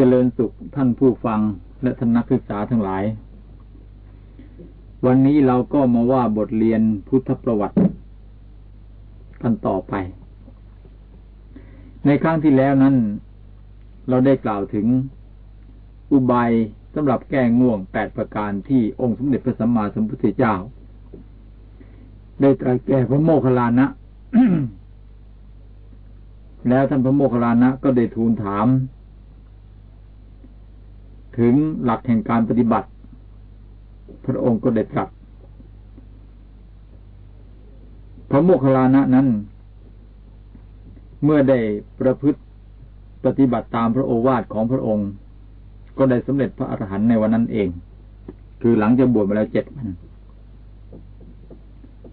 เจริญสุขท่านผู้ฟังและท่านนักศึกษาทั้งหลาย วันนี้เราก็มาว่าบทเรียนพุทธประวัติกันต่อไป ในครั้งที่แล้วนั้น เราได้กล่าวถึงอุบายสำหรับแก้ง่วงแปดประการที่องค์สมเด็จพระสัมมาสัมพุทธเจ้า ได้ตรัสแก่พระโมคคัลลานะ แล้วท่านพระโมคคัลลานะก็ได้ทูลถาม ถึงหลักแห่งการปฏิบัติ พระองค์ก็ได้ตรัสพระโมคคัลลานะนั้น เมื่อได้ประพฤติปฏิบัติตามพระโอวาทของพระองค์ ก็ได้สำเร็จพระอรหันต์ในวันนั้นเอง คือหลังจากบวชมาแล้วเจ็ดวัน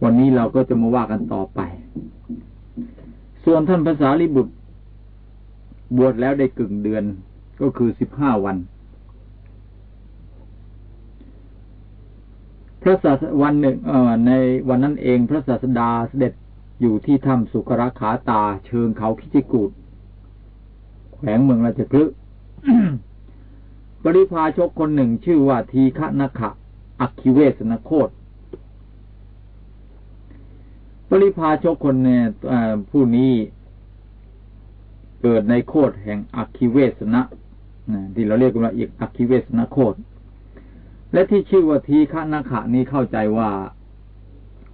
วันนี้เราก็จะมาว่ากันต่อไป ส่วนท่านภาษาลิบุตร บวชแล้วได้กึ่งเดือนก็คือสิบห้าวัน พระศาสวันหนึ่งในวันนั้นเองพระศาสดาเสด็จอยู่ที่ถ้ำสุกรขาตาเชิงเขาคิจิกูดแขวงเมืองราชพฤกษ์ปริพาชกคนหนึ่งชื่อว่าทีฆนขะอักคิเวสนโคตปริพาชกคนเนี่ยผู้นี้เกิดในโคดแห่งอักคิเวสนะที่เราเรียกกันว่าอีกอักคิเวสนโคด และที่ชื่อว่าทีฆนาขะนี้เข้าใจว่า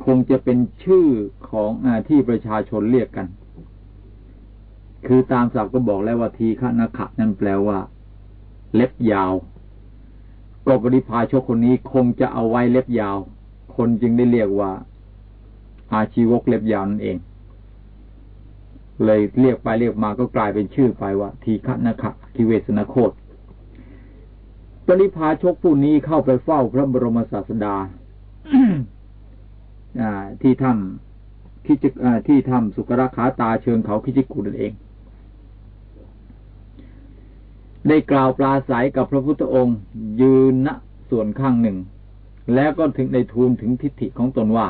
คงจะเป็นชื่อของอที่ประชาชนเรียกกัน คือตามศัพท์ก็บอกแล้วว่าทีฆนาขะนั่นแปลว่า เล็บยาว ก็ปริพาชกคนนี้คงจะเอาไว้เล็บยาว คนจึงได้เรียกว่า อาชีวกเล็บยาวนั่นเอง เลยเรียกไปเรียกมาก็กลายเป็นชื่อไปว่า ทีฆนาขะทิเวสนาโคต ปริพาชกผู้นี้เข้าไปเฝ้าพระบรมศาสดาที่ถ้ำที่ที่ถ้ำสุกราขาตาเชิงเขาคิจิกุนั่นเอง ได้กล่าวปลาใสกับพระพุทธองค์ ยืนณส่วนข้างหนึ่ง แล้วก็ถึงในทูลถึงทิฏฐิของตนว่า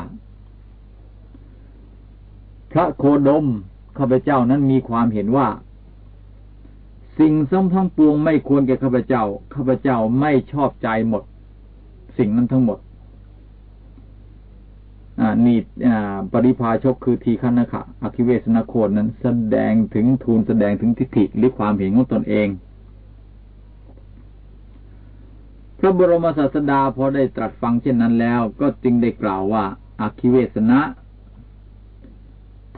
พระโคดมข้าพเจ้านั้นมีความเห็นว่า สิ่งซ้ำทั้งปวงไม่ควรแก่ข้าพเจ้า ข้าพเจ้าไม่ชอบใจหมด สิ่งนั้นทั้งหมดนี่ปริพาชกคือทีฆนะคะอคิเวสนาโคนนั้น แสดงถึงทูลแสดงถึงทิฏฐิหรือความเห็นของตนเอง พระบรมศาสดาพอได้ตรัสฟังเช่นนั้นแล้ว ก็จึงได้กล่าวว่าอคิเวสนะ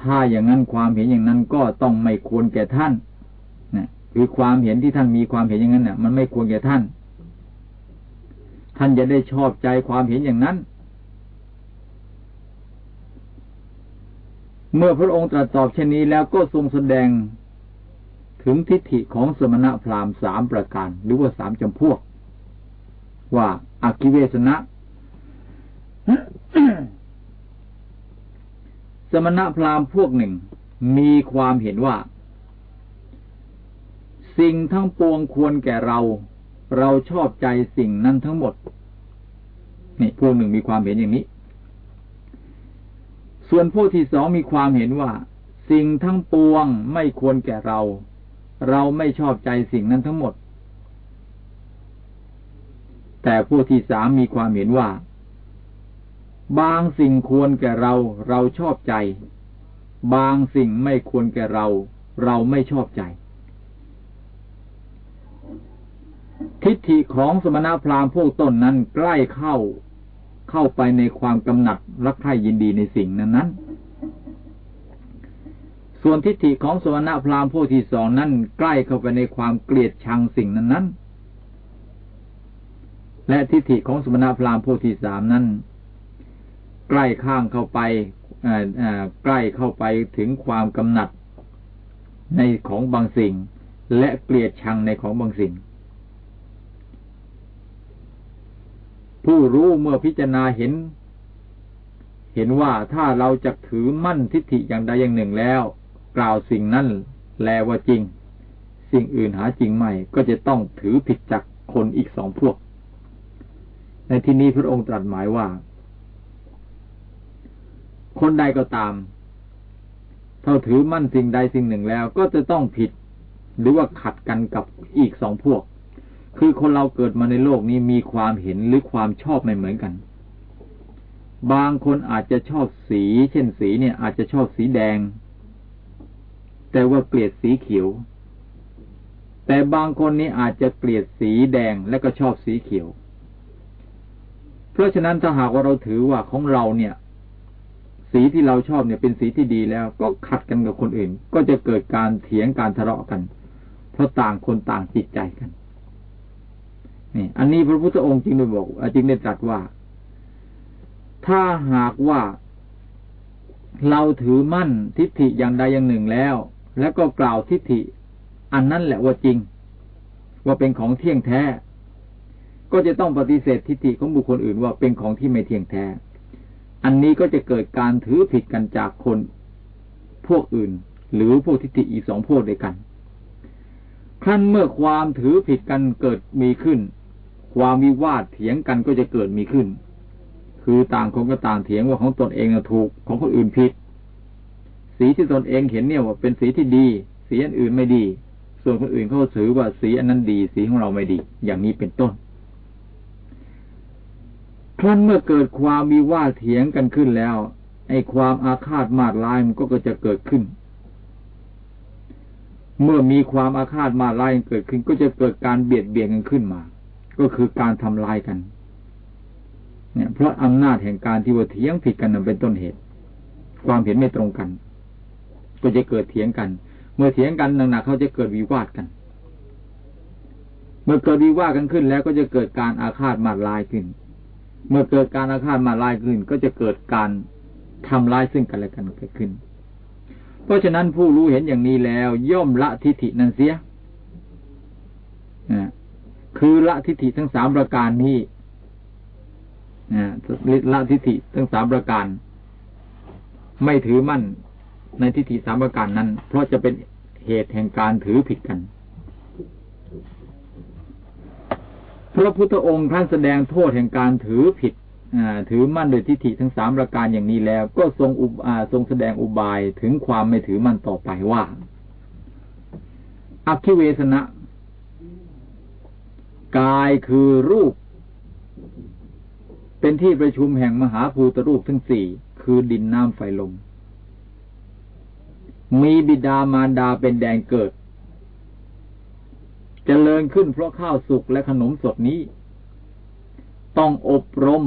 ถ้าอย่างนั้นความเห็นอย่างนั้นก็ต้องไม่ควรแก่ท่าน คือความเห็นที่ท่านมีความเห็นอย่างนั้นเนี่ยมันไม่ควรแก่ท่าน ท่านจะได้ชอบใจความเห็นอย่างนั้น เมื่อพระองค์ตรัสตอบเช่นนี้แล้วก็ทรงแสดงถึงทิฏฐิของสมณะพราหมณ์สามประการ หรือว่าสามจำพวก ว่าอากิเวสนะสมณะพราหมณ์พวกหนึ่ง มีความเห็นว่า สิ่งทั้งปวงควรแก่เรา เราชอบใจสิ่งนั้นทั้งหมด นี่พวกหนึ่งมีความเห็นอย่างนี้ ส่วนพวกที่สองมีความเห็นว่า สิ่งทั้งปวงไม่ควรแก่เรา เราไม่ชอบใจสิ่งนั้นทั้งหมด แต่พวกที่สามมีความเห็นว่า บางสิ่งควรแก่เรา เราชอบใจ บางสิ่งไม่ควรแก่เรา เราไม่ชอบใจ ทิฏฐิของสมณพราหมณ์พวกต้นนั้นใกล้เข้าเข้าไปในความกำหนัดรักใคร่ยินดีในสิ่งนั้นนั้น ส่วนทิฏฐิของสมณพราหมณ์พวกที่สองนั้นใกล้เข้าไปในความเกลียดชังสิ่งนั้นนั้นและทิฏฐิของสมณพราหมณ์พวกที่สามนั้น ใกล้ข้างเข้าไปใกล้เข้าไปถึงความกำหนัดในของบางสิ่ง และเกลียดชังในของบางสิ่ง ผู้รู้เมื่อพิจารณาเห็น เห็นว่าถ้าเราจะถือมั่นทิฏฐิอย่างใดอย่างหนึ่งแล้ว กล่าวสิ่งนั้นแลว่าจริง สิ่งอื่นหาจริงไม่ ก็จะต้องถือผิดจากคนอีกสองพวก ในที่นี้พระองค์ตรัสหมายว่า คนใดก็ตามถ้าถือมั่นสิ่งใดสิ่งหนึ่งแล้ว ก็จะต้องผิด หรือว่าขัดกันกับอีกสองพวก คือคนเราเกิดมาในโลกนี้มีความเห็นหรือความชอบไม่เหมือนกัน บางคนอาจจะชอบสี เช่นสีเนี่ย อาจจะชอบสีแดง แต่ว่าเกลียดสีเขียว แต่บางคนนี้อาจจะเกลียดสีแดงและก็ชอบสีเขียว เพราะฉะนั้นถ้าหากว่าเราถือว่าของเราเนี่ย สีที่เราชอบเนี่ยเป็นสีที่ดีแล้ว ก็ขัดกันกับคนอื่น ก็จะเกิดการเถียงการทะเลาะกัน เพราะต่างคนต่างจิตใจกัน นี่ อันนี้พระพุทธองค์จึงได้บอกจึงได้ตรัสว่า ถ้าหากว่าเราถือมั่นทิฏฐิอย่างใดอย่างหนึ่งแล้ว แล้วก็กล่าวทิฏฐิ อันนั้นแหละว่าจริง ว่าเป็นของเที่ยงแท้ ก็จะต้องปฏิเสธทิฏฐิของบุคคลอื่นว่าเป็นของที่ไม่เที่ยงแท้ อันนี้ก็จะเกิดการถือผิดกันจากคนพวกอื่น หรือพวกทิฏฐิอีกสองพวกด้วยกันขั้นเมื่อความถือผิดกันเกิดมีขึ้น ความวิวาทเถียงกันก็จะเกิดมีขึ้น คือต่างคนก็ต่างเถียงว่าของตนเองถูกของคนอื่นผิด สีที่ตนเองเห็นเนี่ยว่าเป็นสีที่ดี สีอันอื่นไม่ดี ส่วนคนอื่นเขาถือว่าสีอันนั้นดี สีของเราไม่ดี อย่างนี้เป็นต้นครั้นเมื่อเกิดความวิวาทเถียงกันขึ้นแล้วไอ้ความอาฆาตมาดลายมันก็จะเกิดขึ้น เมื่อมีความอาฆาตมาดลายเกิดขึ้น ก็จะเกิดการเบียดเบียนกันขึ้นมา ก็คือการทำลายกัน เนี่ย เพราะอำนาจแห่งการที่ว่าเถียงผิดกันนั้นเป็นต้นเหตุ ความเห็นไม่ตรงกัน ก็จะเกิดเถียงกัน เมื่อเถียงกันหนักๆเขาจะเกิดวิวาทกัน เมื่อเกิดวิวาทกันขึ้น แล้วก็จะเกิดการอาฆาตมาลายขึ้น เมื่อเกิดการอาฆาตมาลายขึ้น ก็จะเกิดการทำลายซึ่งกันและกันเกิดขึ้น เพราะฉะนั้นผู้รู้เห็นอย่างนี้แล้ว ย่อมละทิฏฐินั้นเสีย คือละทิฏฐิทั้งสามประการนี้ละทิฏฐิทั้งสามประการ ไม่ถือมั่นในทิฏฐิสามประการนั้น เพราะจะเป็นเหตุแห่งการถือผิดกัน พระพุทธองค์ท่านแสดงโทษแห่งการถือผิดถือมั่นโดยทิฏฐิทั้งสามประการอย่างนี้แล้ว ก็ทรงอุทรงแสดงอุบายถึงความไม่ถือมั่นต่อไปว่าอักขิเวสนะ กายคือรูป เป็นที่ประชุมแห่งมหาภูตรูปทั้งสี่คือดินน้ำไฟลม มีบิดามารดาเป็นแดงเกิดจเจริญขึ้นเพราะข้าวสุกและขนมสดนี้ ต้องอบรม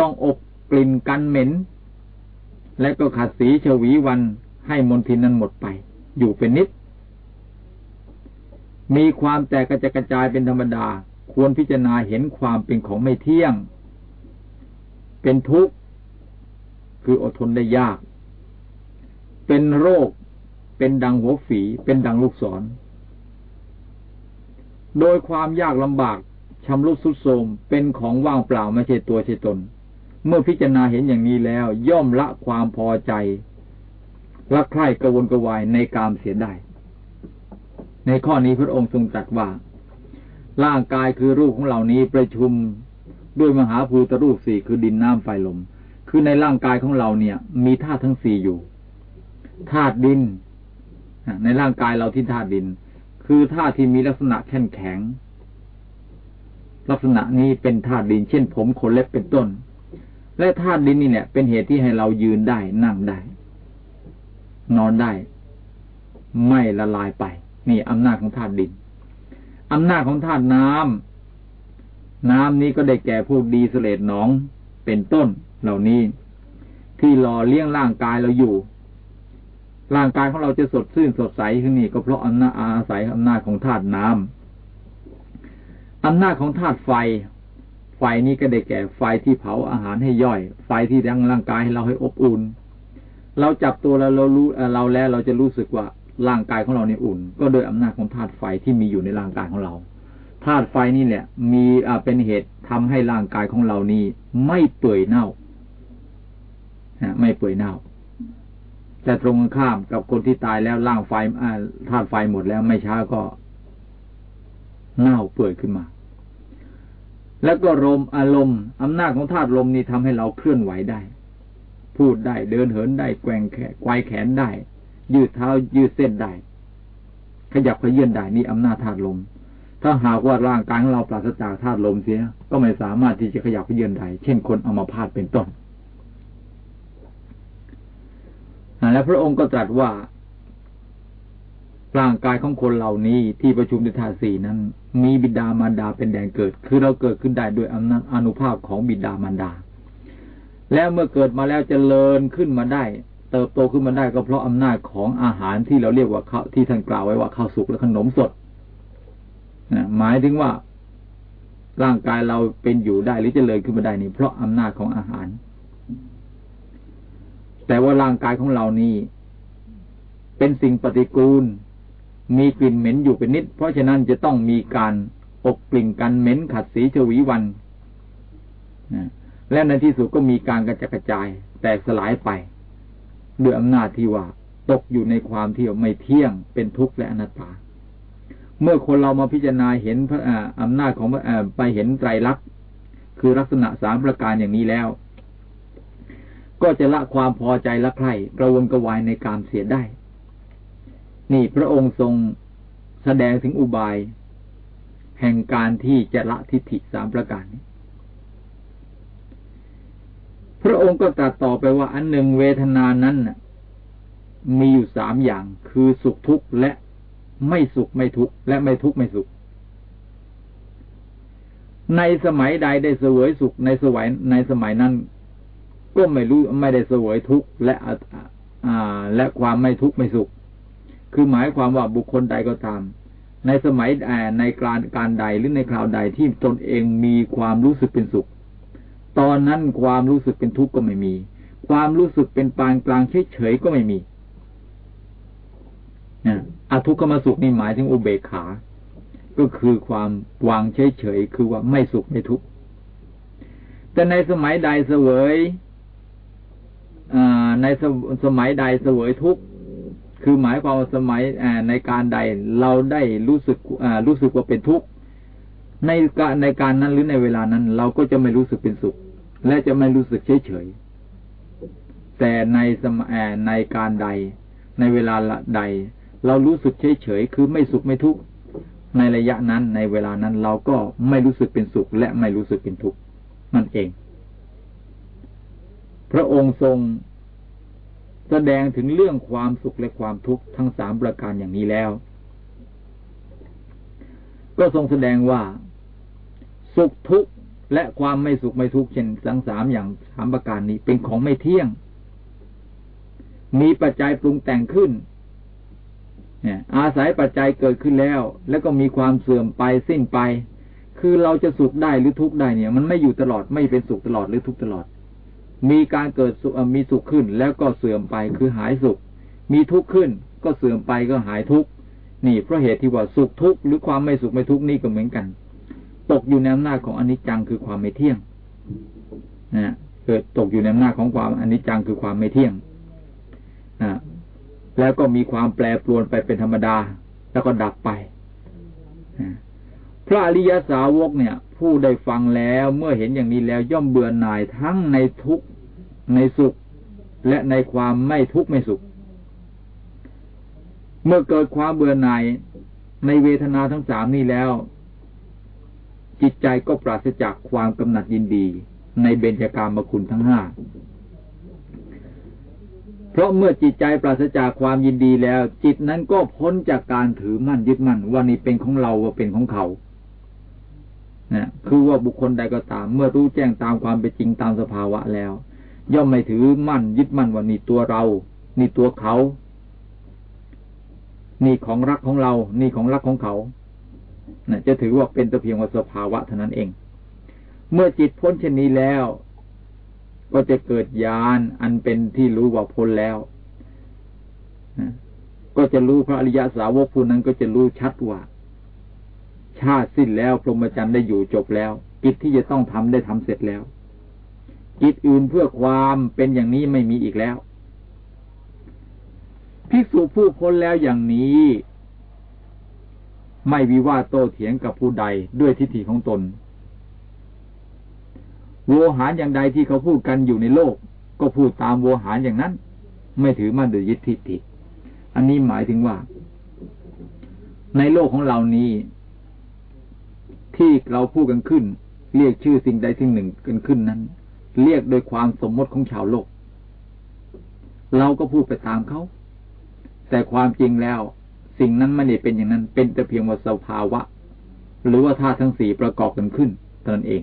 ต้องอบกลิ่นกันเหม็น และก็ขัดสีชวีวันให้มนทินนั้นหมดไป อยู่เป็นนิด มีความแตกกระจกระจายเป็นธรรมดา ควรพิจารณาเห็นความเป็นของไม่เที่ยง เป็นทุกข์ คืออดทนได้ยาก เป็นโรค เป็นดังหัวฝี เป็นดังลูกศร โดยความยากลำบากชำรุดสุดโทมเป็นของว่างเปล่าไม่ใช่ตัวใช่ตน เมื่อพิจารณาเห็นอย่างนี้แล้ว ย่อมละความพอใจละใคร่กระวนกระวายในกามเสียได้ ในข้อนี้พระองค์ทรงตรัสว่า ร่างกายคือรูปของเหล่านี้ประชุมด้วยมหาภูตรูปสี่คือดินน้ำไฟลม คือในร่างกายของเราเนี่ย มีธาตุทั้งสี่อยู่ธาตุดินในร่างกายเราที่ธาตุดิน คือธาตุที่มีลักษณะแข็งแข็ง ลักษณะนี้เป็นธาตุดิน เช่น ผมขนเล็บเป็นต้น และธาตุดินนี่เนี่ย เป็นเหตุที่ให้เรายืนได้นั่งได้ นอนได้ ไม่ละลายไป นี่อำนาจของธาตุดินอำนาจของธาตุน้ำน้ำนี้ก็ได้แก่พวกดีเสลดหนองเป็นต้นเหล่านี้ ที่หล่อเลี้ยงร่างกายเราอยู่ ร่างกายของเราจะสดชื่นสดใสขึ้นนี่ก็เพราะอำนาจอาศัยอำนาจของธาตุน้ำอำนาจของธาตุไฟ ไฟนี้ก็ได้แก่ไฟที่เผาอาหารให้ย่อย ไฟที่ยังร่างกายให้เราให้อบอุ่น เราจับตัวเราเรารู้เราแล้วเราจะรู้สึกว่า ร่างกายของเราเนี่ยอุ่น ก็โดยอำนาจของธาตุไฟที่มีอยู่ในร่างกายของเราธาตุไฟนี่แหละ มีเป็นเหตุทำให้ร่างกายของเรานี้ไม่เปื่อยเน่าไม่เปื่อยเน่า แต่ตรงข้ามกับคนที่ตายแล้วร่างไฟธาตุไฟหมดแล้วไม่ช้าก็เน่าเปื่อยขึ้นมา แล้วก็ลมอารมณ์อำนาจของธาตุลมนี่ทำให้เราเคลื่อนไหวได้ พูดได้เดินเหินได้แกว่งแขนไกวแขนได้ ยืดเท้ายืดเส้นได้ ขยับขยื่นได้นี่อำนาจธาตุลม ถ้าหากว่าร่างกายของเราปราศจากธาตุลมเสีย ก็ไม่สามารถที่จะขยับขยื่นได้เช่นคนเอามาพาดเป็นต้นและพระองค์ก็ตรัสว่าร่างกายของคนเหล่านี้ที่ประชุมในธาตุสี่นั้น มีบิดามารดาเป็นแดนเกิด คือเราเกิดขึ้นได้ด้วยอำนาจอนุภาพของบิดามารดา แล้วเมื่อเกิดมาแล้วจเจริญขึ้นมาได้ เติบโตขึ้นมาได้ก็เพราะอำนาจของอาหารที่เราเรียกว่าข้าวที่ท่านกล่าวไว้ว่าข้าวสุกและขนมสดหมายถึงว่าร่างกายเราเป็นอยู่ได้หรือจเจริญขึ้นมาได้นี่เพราะอำนาจของอาหาร แต่ว่าร่างกายของเรานี้เป็นสิ่งปฏิกูล มีกลิ่นเหม็นอยู่เป็นนิด เพราะฉะนั้นจะต้องมีการอบกลิ่นกันเหม็นขัดสีชวีวันและในที่สุดก็มีการกระจกระจาย แตกสลายไป ด้วยอำนาจที่ว่า ตกอยู่ในความที่ไม่เที่ยงเป็นทุกข์และอนัตตา เมื่อคนเรามาพิจารณาเห็นพระอำนาจของไปเห็นไตรลักษณ์คือลักษณะสามประการอย่างนี้แล้ว ก็จะละความพอใจละใคร่กระวนกระวายในการเสียได้ นี่พระองค์ทรงแสดงถึงอุบาย แห่งการที่จะละทิฏฐิสามประการนี้ พระองค์ก็ตรัสต่อไปว่าอันหนึ่งเวทนานั้นมีอยู่สามอย่าง คือสุขทุกข์และไม่สุขไม่ทุกข์และไม่ทุกข์ไม่สุข ในสมัยใดได้เสวยสุขในสมัยในสมัยนั้น ก็ไม่รู้ไม่ได้เสวยทุกข์และอ่า และความไม่ทุกข์ไม่สุข คือหมายความว่าบุคคลใดก็ตาม ในสมัยในการการใดหรือในคราวใดที่ตนเองมีความรู้สึกเป็นสุข ตอนนั้นความรู้สึกเป็นทุกข์ก็ไม่มี ความรู้สึกเป็นปานกลางเฉยๆก็ไม่มีอทุกขมสุขนี่หมายถึงอุเบกขา ก็คือความวางเฉยๆคือว่าไม่สุขไม่ทุกข์แต่ในสมัยใดเสวยในสสมัยใดเสวยทุกข์คือหมายความว่าสมัยในการใดเราได้รู้สึกรู้สึกว่าเป็นทุกข์ในในการนั้นหรือในเวลานั้น เราก็จะไม่รู้สึกเป็นสุข และจะไม่รู้สึกเฉยเฉยแต่ในสมัยในการใด ในเวลาใด เรารู้สึกเฉยเฉยคือไม่สุขไม่ทุกข์ในระยะนั้นในเวลานั้นเราก็ไม่รู้สึกเป็นสุข และไม่รู้สึกเป็นทุกข์นั่นเอง พระองค์ทรงแสดงถึงเรื่องความสุขและความทุกข์ทั้งสามประการอย่างนี้แล้ว ก็ทรงแสดงว่า สุขทุกข์ และความไม่สุขไม่ทุกข์เช่นสังสามอย่างสามประการนี้เป็นของไม่เที่ยง มีปัจจัยปรุงแต่งขึ้นเนี่ยอาศัยปัจจัยเกิดขึ้นแล้ว แล้วก็มีความเสื่อมไปสิ้นไป คือเราจะสุขได้หรือทุกข์ได้เนี่ย มันไม่อยู่ตลอดไม่เป็นสุขตลอดหรือทุกข์ตลอด มีการเกิดมีสุขขึ้น แล้วก็เสื่อมไปคือหายสุข มีทุกข์ขึ้น ก็เสื่อมไปก็หายทุกข์นี่เพราะเหตุที่ว่าสุขทุกข์หรือความไม่สุขไม่ทุกข์นี่ก็เหมือนกัน ตกอยู่ในอำนาจของอนิจจังคือความไม่เที่ยงนะเกิดตกอยู่ในอำนาจของความอนิจจังคือความไม่เที่ยงนะแล้วก็มีความแปรปรวนไปเป็นธรรมดา แล้วก็ดับไปพระอริยสาวกเนี่ย ผู้ได้ฟังแล้วเมื่อเห็นอย่างนี้แล้วย่อมเบื่อหน่ายทั้งในทุกในสุข และในความไม่ทุกข์ไม่สุข เมื่อเกิดความเบื่อหน่ายในเวทนาทั้งสามนี้แล้ว จิตใจก็ปราศจากความกำหนัดยินดี ในเบญจากามคุณทั้งห้าเพราะเมื่อจิตใจปราศจากความยินดีแล้ว จิตนั้นก็พ้นจากการถือมั่นยึดมั่นว่านี่เป็นของเราว่าเป็นของเขานะคือว่าบุคคลใดก็ตาม เมื่อรู้แจ้งตามความเป็นจริงตามสภาวะแล้ว ย่อมไม่ถือมั่นยึดมั่นว่านี่ตัวเรา นี่ตัวเขา นี่ของรักของเรา นี่ของรักของเขา นะจะถือว่าเป็นแต่เพียงว่าสภาวะเท่านั้นเอง เมื่อจิตพ้นเช่นนี้แล้ว ก็จะเกิดญาณอันเป็นที่รู้ว่าพ้นแล้วนะก็จะรู้พระอริยสาวกผู้นั้นก็จะรู้ชัดว่า ชาติสิ้นแล้วพรหมจรรย์ได้อยู่จบแล้ว กิจที่จะต้องทำได้ทำเสร็จแล้วจิตอื่นเพื่อความเป็นอย่างนี้ไม่มีอีกแล้วภิกษุผู้พ้นแล้วอย่างนี้ ไม่วิวาโตเถียงกับผู้ใดด้วยทิฏฐิของตน โวหารอย่างใดที่เขาพูดกันอยู่ในโลก ก็พูดตามโวหารอย่างนั้น ไม่ถือมั่นโดยยึดทิฏฐิ อันนี้หมายถึงว่า ในโลกของเรานี้ ที่เราพูดกันขึ้น เรียกชื่อสิ่งใดสิ่งหนึ่งกันขึ้นนั้น เรียกโดยความสมมติของชาวโลก เราก็พูดไปตามเขาแต่ความจริงแล้ว สิ่งนั้นไม่ได้เป็นอย่างนั้น เป็นแต่เพียงว่าสภาวะ หรือว่าธาตุทั้งสี่ประกอบกันขึ้นเท่านั้นเอง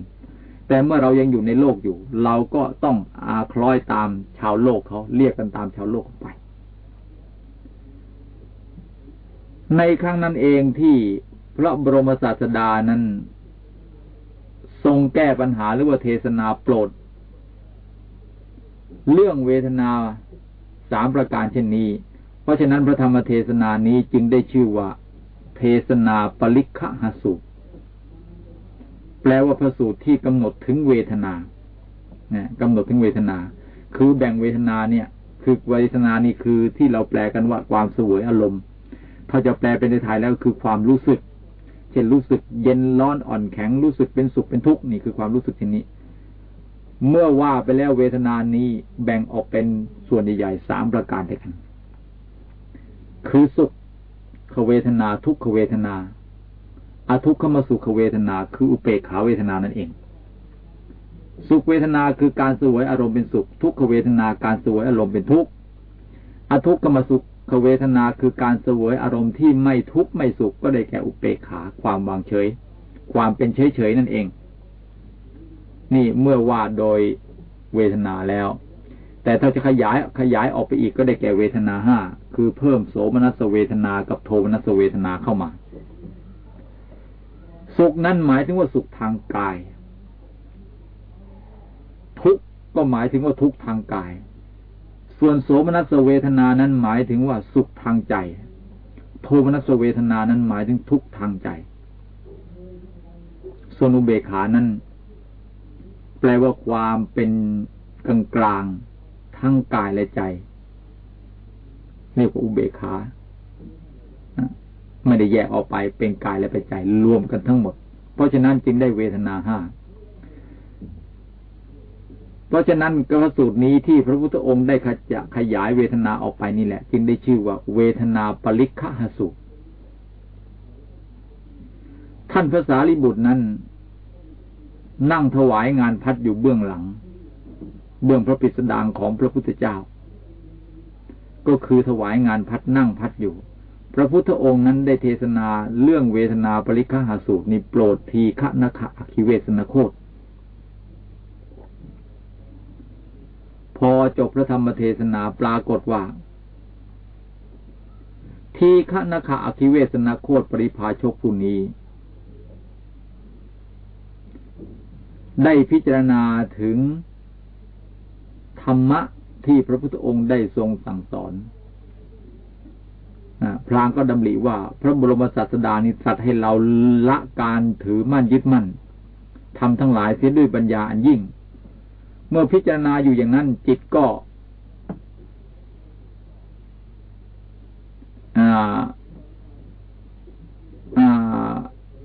แต่เมื่อเรายังอยู่ในโลกอยู่ เราก็ต้องอาคล้อยตามชาวโลกเขาเรียกกันตามชาวโลกไป ในครั้งนั้นเองที่พระบรมศาสดานั้น ทรงแก้ปัญหาหรือว่าเทศนาโปรด เรื่องเวทนาสามประการเช่นนี้ เพราะฉะนั้นพระธรรมเทศนานี้จึงได้ชื่อว่า เทศนาปริคหสุแปลว่าพระสูตรที่กำหนดถึงเวทนาเนี่ยกำหนดถึงเวทนา คือแบ่งเวทนาเนี่ย คือเวทนานี่คือที่เราแปลกันว่าความสวยอารมณ์ ถ้าจะแปลเป็นในไทยแล้วคือความรู้สึก เช่นรู้สึกเย็นร้อนอ่อนแข็งรู้สึกเป็นสุขเป็นทุกข์นี่คือความรู้สึกที่นี้เมื่อว่าไปแล้วเวทนานี้แบ่งออกเป็นส่วนใหญ่ๆสามประการด้วยกัน คือสุขขเวทนา ทุกขเวทนาอาทุกขมสุขเวทนา คืออุเปกขาเวทนานั่นเอง สุขเวทนาคือการสวยอารมณ์เป็นสุข ทุกขเวทนาการสวยอารมณ์เป็นทุกข์อทุกขมสุขขเวทนาคือการสวยอารมณ์ที่ไม่ทุกข์ไม่สุขก็ได้แก่อุเปกขาความวางเฉย ความเป็นเฉยเฉยนั่นเอง นี่เมื่อว่าโดยเวทนาแล้ว แต่ถ้าจะขยายขยายออกไปอีกก็ได้แก่เวทนาห้าคือเพิ่มโสมนัสเวทนากับโทมนัสเวทนาเข้ามา สุขนั้นหมายถึงว่าสุขทางกาย ทุกก็หมายถึงว่าทุกทางกาย ส่วนโสมนัสเวทนานั้นหมายถึงว่าสุขทางใจ โทมนัสเวทนานั้นหมายถึงทุกทางใจส่วนอุเบกขานั้น แปลว่าความเป็นกลางกลาง ทั้งกายและใจเรียกว่าอุเบกขาไม่ได้แยกออกไปเป็นกายและเป็นใจรวมกันทั้งหมด เพราะฉะนั้นจึงได้เวทนาห้าเพราะฉะนั้นกระสูตรนี้ที่พระพุทธองค์ได้ขจะขยายเวทนาออกไปนี่แหละ จึงได้ชื่อว่าเวทนาปริคหสูตรท่านพระสารีบุตรนั้น นั่งถวายงานพัดอยู่เบื้องหลัง เบื้องพระปิสดางของพระพุทธเจ้า ก็คือถวายงานพัดนั่งพัดอยู่ พระพุทธองค์นั้นได้เทศนาเรื่องเวทนาปริคหาสูตรนี้โปรดทีฆนคะอคิเวสนโคตพอจบพระธรรมเทศนาปรากฏว่า ทีฆนคาอคิเวสนโคตปริพาชกผู้นี้ได้พิจารณาถึง ธรรมะที่พระพุทธองค์ได้ทรงสั่งสอนพรางก็ดำริว่า พระบรมศาสดานิสัตให้เราละการถือมั่นยึดมั่นทำทั้งหลายเสียด้วยปัญญาอันยิ่ง เมื่อพิจารณาอยู่อย่างนั้น จิตก็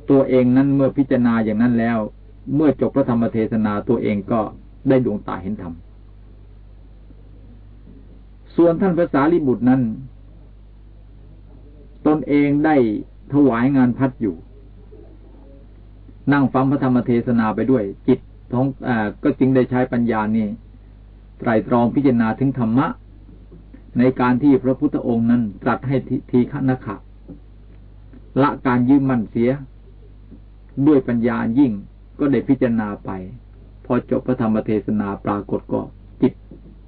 ตัวเองนั้นเมื่อพิจารณาอย่างนั้นแล้ว เมื่อจบพระธรรมเทศนาตัวเองก็ได้ดวงตาเห็นธรรม ส่วนท่านภาษาลิบุตรนั้น ตนเองได้ถวายงานพัดอยู่ นั่งฟังพระธรรมเทศนาไปด้วย จิตท้องอก็จึงได้ใช้ปัญญานี่ไตรตรองพิจารณาถึงธรรมะ ในการที่พระพุทธองค์นั้นตรัสให้ทีฆนขะละการยืมมั่นเสีย ด้วยปัญญายิ่งก็ได้พิจารณาไป พอจบพระธรรมเทศนาปรากฏก็จิต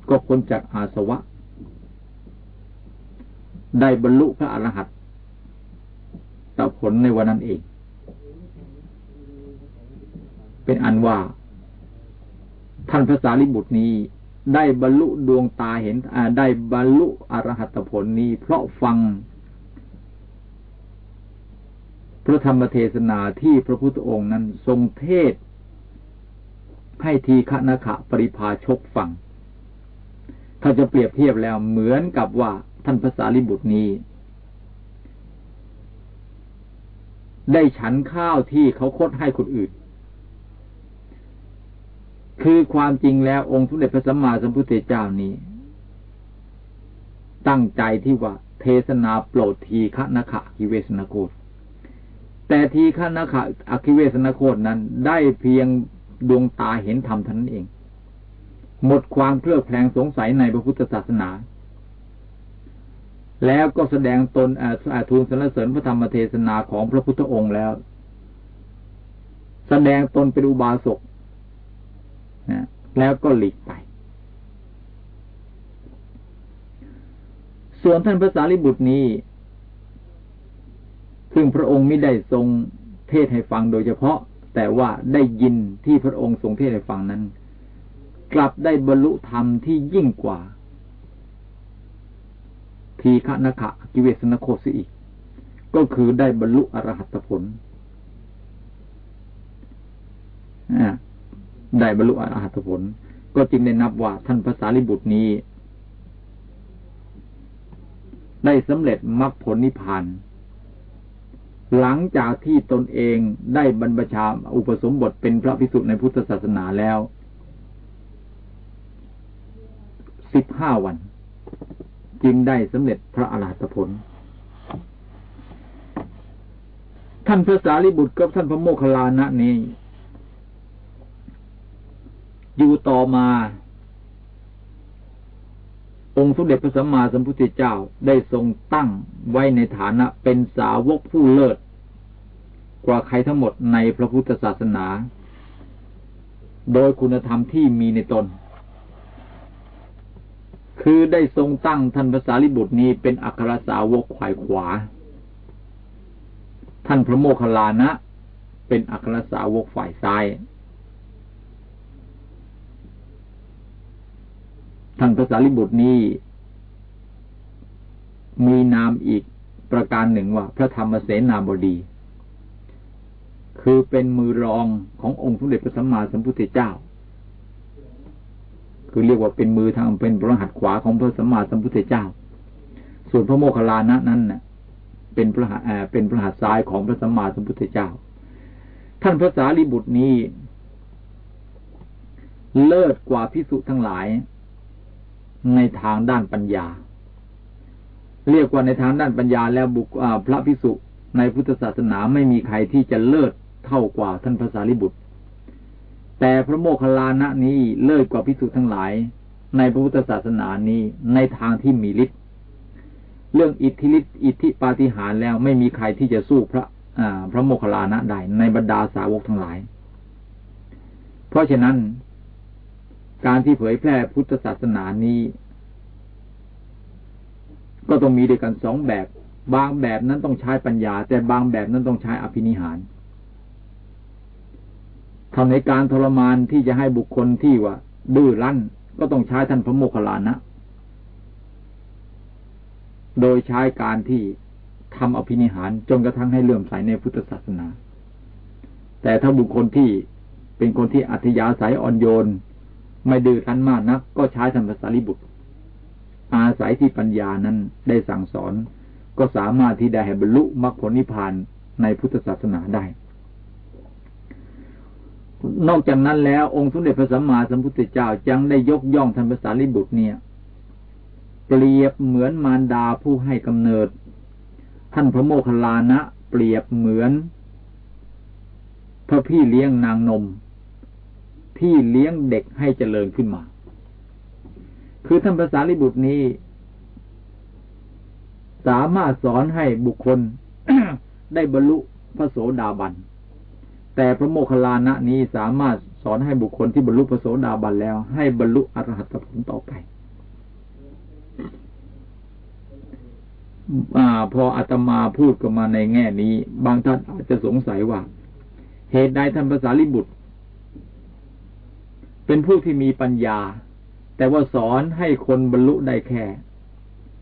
ก็พ้นจากอาสวะ ได้บรรลุพระอรหัตตผลในวันนั้นเอง เป็นอันว่า ท่านพระสารีบุตรนี้ ได้บรรลุดวงตาเห็นได้บรรลุอรหัตผลนี้ เพราะฟัง พระธรรมเทศนาที่พระพุทธองค์นั้นทรงเทศ ให้ทีฆนขะปริพาชกฟัง ถ้าจะเปรียบเทียบแล้วเหมือนกับว่า ท่านภาษาลิบุตรนี้ ได้ฉันข้าวที่เขาคดให้คนอื่น คือความจริงแล้วองค์สมเด็จพระสัมมาสัมพุทธเจ้านี้ ตั้งใจที่ว่า เทศนาโปรดทีฆนคะกิเวสนาโกแต่ทีฆนาคะอคิเวสนาโคตนั้น ได้เพียงดวงตาเห็นธรรมท่านเอง หมดความเครือบแคลงสงสัยในพระพุทธศาสนา แล้วก็แสดงตนอาทูลสรรเสริญพระธรรมเทศนาของพระพุทธองค์แล้ว แสดงตนเป็นอุบาสกนะแล้วก็หลีกไป ส่วนท่านพระสารีบุตรนี้ ซึ่งพระองค์ไม่ได้ทรงเทศให้ฟังโดยเฉพาะ แต่ว่าได้ยินที่พระองค์ทรงเทศให้ฟังนั้น กลับได้บรรลุธรรมที่ยิ่งกว่า ทีฆนคะกิเวสนโคสิอีก ก็คือได้บรรลุอรหัตผลได้บรรลุอรหัตผล ก็จึงได้นับว่าท่านภาษาลิบุตรนี้ ได้สำเร็จมรรคผลนิพพาน หลังจากที่ตนเองได้บรรพชาอุปสมบทเป็นพระภิกษุในพุทธศาสนาแล้วสิบห้าวัน จึงได้สำเร็จพระอรหัตผล ท่านพระสารีบุตรกับท่านพระโมคคัลลานะนี้ อยู่ต่อมา องค์สมเด็จพระสัมมาสัมพุทธเจ้าได้ทรงตั้งไว้ในฐานะเป็นสาวกผู้เลิศ กว่าใครทั้งหมดในพระพุทธศาสนา โดยคุณธรรมที่มีในตน คือได้ทรงตั้งท่านภาษาลิบุตรนี้เป็นอัครสาวกขวายขวา ท่านพระโมคคัลลานะ เป็นอัครสาวกฝ่ายซ้าย ท่านพระสารีบุตรนี้ มีนามอีกประการหนึ่งว่า พระธรรมเสนาบดี คือเป็นมือรองขององค์สมเด็จพระสัมมาสัมพุทธเจ้า คือเรียกว่าเป็นมือทางเป็นพระหัตถ์ขวาของพระสัมมาสัมพุทธเจ้า ส่วนพระโมคคัลลานะนั้นน่ะ เป็นพระหัตเป็นพระหัตถ์ซ้ายของพระสัมมาสัมพุทธเจ้า ท่านพระสารีบุตรนี้ เลิศกว่าพิสุทั้งหลาย ในทางด้านปัญญา เรียกว่าในทางด้านปัญญาแล้วบุคพระพิสุในพุทธศาสนาไม่มีใครที่จะเลิศเท่ากว่าท่านพระสารีบุตร แต่พระโมคคัลลานะนี้เลิศกว่าพิสุทั้งหลาย ในพระพุทธศาสนานี้ในทางที่มีฤทธิ์เรื่องอิทธิฤทธิ์อิทธิปาฏิหาริย์แล้วไม่มีใครที่จะสู้พระพระโมคคัลลานะได้ในบรรดาสาวกทั้งหลาย เพราะฉะนั้น การที่เผยแพร่พุทธศาสนานี้ ก็ต้องมีด้วยกันสองแบบ บางแบบนั้นต้องใช้ปัญญา แต่บางแบบนั้นต้องใช้อภินิหาร ทำในการทรมานที่จะให้บุคคลที่ว่า ดื้อรั้น ก็ต้องใช้ท่านพระโมคคัลลานะ โดยใช้การที่ทำอภินิหารจนกระทั่งให้เลื่อมใสในพุทธศาสนา แต่ถ้าบุคคลที่เป็นคนที่อัธยาศัยอ่อนโยน ไม่ดื้อรั้นมากนัก ก็ใช้ธรรมสารีบุตร อาศัยที่ปัญญานั้นได้สั่งสอน ก็สามารถที่ได้ให้บรรลุมรรคผลนิพพานในพุทธศาสนาได้ นอกจากนั้นแล้วองค์สมเด็จพระสัมมาสัมพุทธเจ้ายังได้ยกย่องธรรมสารีบุตรเนี่ย เปรียบเหมือนมารดาผู้ให้กำเนิด ท่านพระโมคคัลลานะ เปรียบเหมือน พระพี่เลี้ยงนางนม ที่เลี้ยงเด็กให้เจริญขึ้นมา คือท่านภาษาลิบุตรนี้ สามารถสอนให้บุคคลได้บรรลุพระโสดาบัน แต่พระโมคคัลลานะนี้สามารถสอนให้บุคคลที่บรรลุพระโสดาบันแล้ว ให้บรรลุอรหัตผลต่อไปอพออาตมาพูดกันมาในแง่นี้ บางท่านอาจจะสงสัยว่า เหตุใดท่านภาษาลิบุตร เป็นผู้ที่มีปัญญา แต่ว่าสอนให้คนบรรลุได้แค่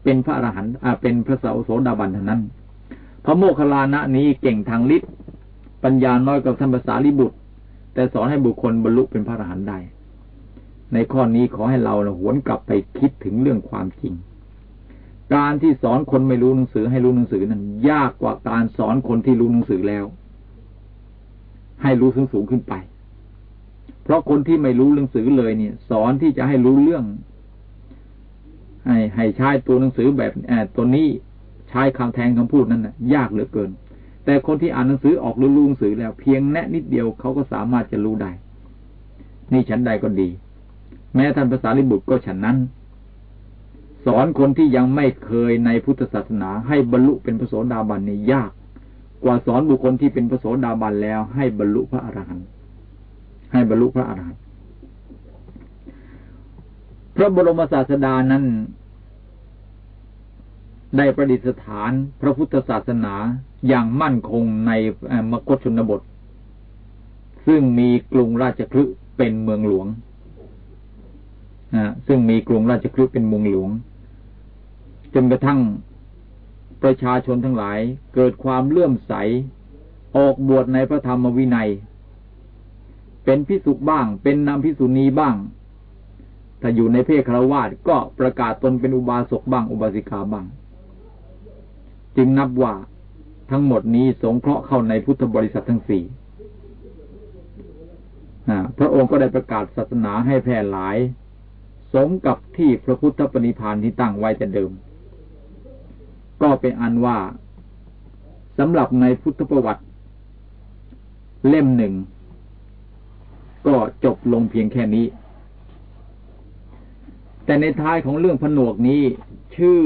เป็นพระอรหันต์เป็นพระเสาโสดาบันเท่านั้น พระโมคคัลลานะนี้เก่งทางฤทธิ์ ปัญญาน้อยกับท่านภาษาลิบุตร แต่สอนให้บุคคลบรรลุเป็นพระอรหันต์ได้ ในข้อนี้ขอให้เราหวนกลับไปคิดถึงเรื่องความจริง การที่สอนคนไม่รู้หนังสือให้รู้หนังสือนั้นยากกว่าการสอนคนที่รู้หนังสือแล้ว ให้รู้สูงสูงขึ้นไป เพราะคนที่ไม่รู้หนังสือเลยเนี่ย สอนที่จะให้รู้เรื่อง ให้ให้ใช้ตัวหนังสือแบบแอตัวนี้ใช้คำแทงคำพูดนั้นนะยากเหลือเกิน แต่คนที่อ่านหนังสือออกรู้รู้หนังสือแล้ว เพียงแนะนิดเดียวเขาก็สามารถจะรู้ได้ นี่ฉันใดก็ดี แม้ท่านภาษาลิบุตรก็ฉันนั้น สอนคนที่ยังไม่เคยในพุทธศาสนา ให้บรรลุเป็นพระโสดาบันนี่ยาก กว่าสอนบุคคลที่เป็นพระโสดาบันแล้ว ให้บรรลุพระอรหันต์ให้บรรลุพระอรหันต์พระบรมศาสดานั้น ได้ประดิษฐานพระพุทธศาสนาอย่างมั่นคงในมกฏชนบท ซึ่งมีกรุงราชคลึเป็นเมืองหลวงซึ่งมีกรุงราชคลึเป็นเมืองหลวงจนกระทั่งประชาชนทั้งหลายเกิดความเลื่อมใส ออกบวชในพระธรรมวินัย เป็นพิสุบ้าง เป็นนำพิสุนีบ้าง ถ้าอยู่ในเพศคารวาสก็ประกาศตนเป็นอุบาสกบ้าง อุบาสิกาบ้าง จึงนับว่าทั้งหมดนี้สงเคราะห์เข้าในพุทธบริษัททั้งสี่พระองค์ก็ได้ประกาศศาสนาให้แพร่หลาย สมกับที่พระพุทธปณิพานที่ตั้งไว้แต่เดิม ก็เป็นอันว่าสำหรับในพุทธประวัติ เล่มหนึ่ง ก็จบลงเพียงแค่นี้ แต่ในท้ายของเรื่องผนวกนี้ ชื่อ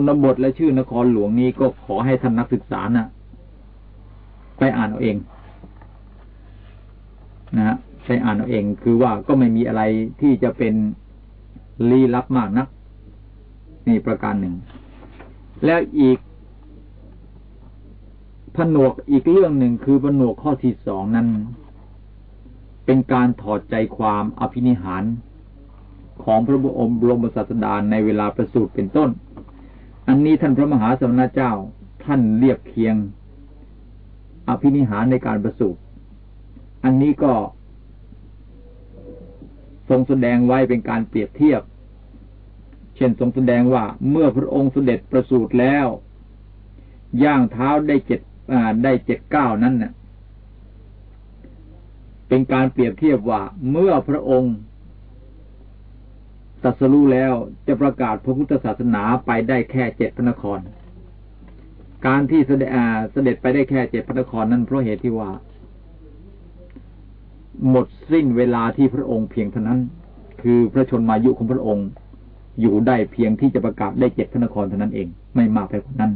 นบทและชื่อนครหลวงนี้ก็ขอให้ท่านนักศึกษานะ่ะ ไปอ่านเอาเอง นะไปอ่านเอาเอง คือว่าก็ไม่มีอะไรที่จะเป็นลี้ลับมากนัก นี่ประการหนึ่ง แล้วอีกผนวกอีกเรื่องหนึ่งคือผนวกข้อที่สองนั้น เป็นการถอดใจความอภินิหารของพระบรมศาสดาในเวลาประสูติเป็นต้น อันนี้ท่านพระมหาสมณเจ้าท่านเรียบเคียง อภินิหารในการประสูติอันนี้ก็ ทรงแสดงไว้เป็นการเปรียบเทียบ เช่นทรงแสดงว่าเมื่อพระองค์เสด็จประสูติแล้ว ย่างเท้าได้เจ็ดได้เจ็ดเก้านั้นเน่ะเป็นการเปรียบเทียบว่าเมื่อพระองค์ ตัสรู้แล้วจะประกาศพระพุทธศาสนาไปได้แค่เจ็ดพระนคร การที่เสด็จเสด็จไปได้แค่เจ็ดพระนครนั้นเพราะเหตุที่ว่า หมดสิ้นเวลาที่พระองค์เพียงเท่านั้น คือพระชนมายุของพระองค์อยู่ได้เพียงที่จะประกาศได้เจ็ดพระนครเท่านั้นเอง ไม่มากไปกว่านั้น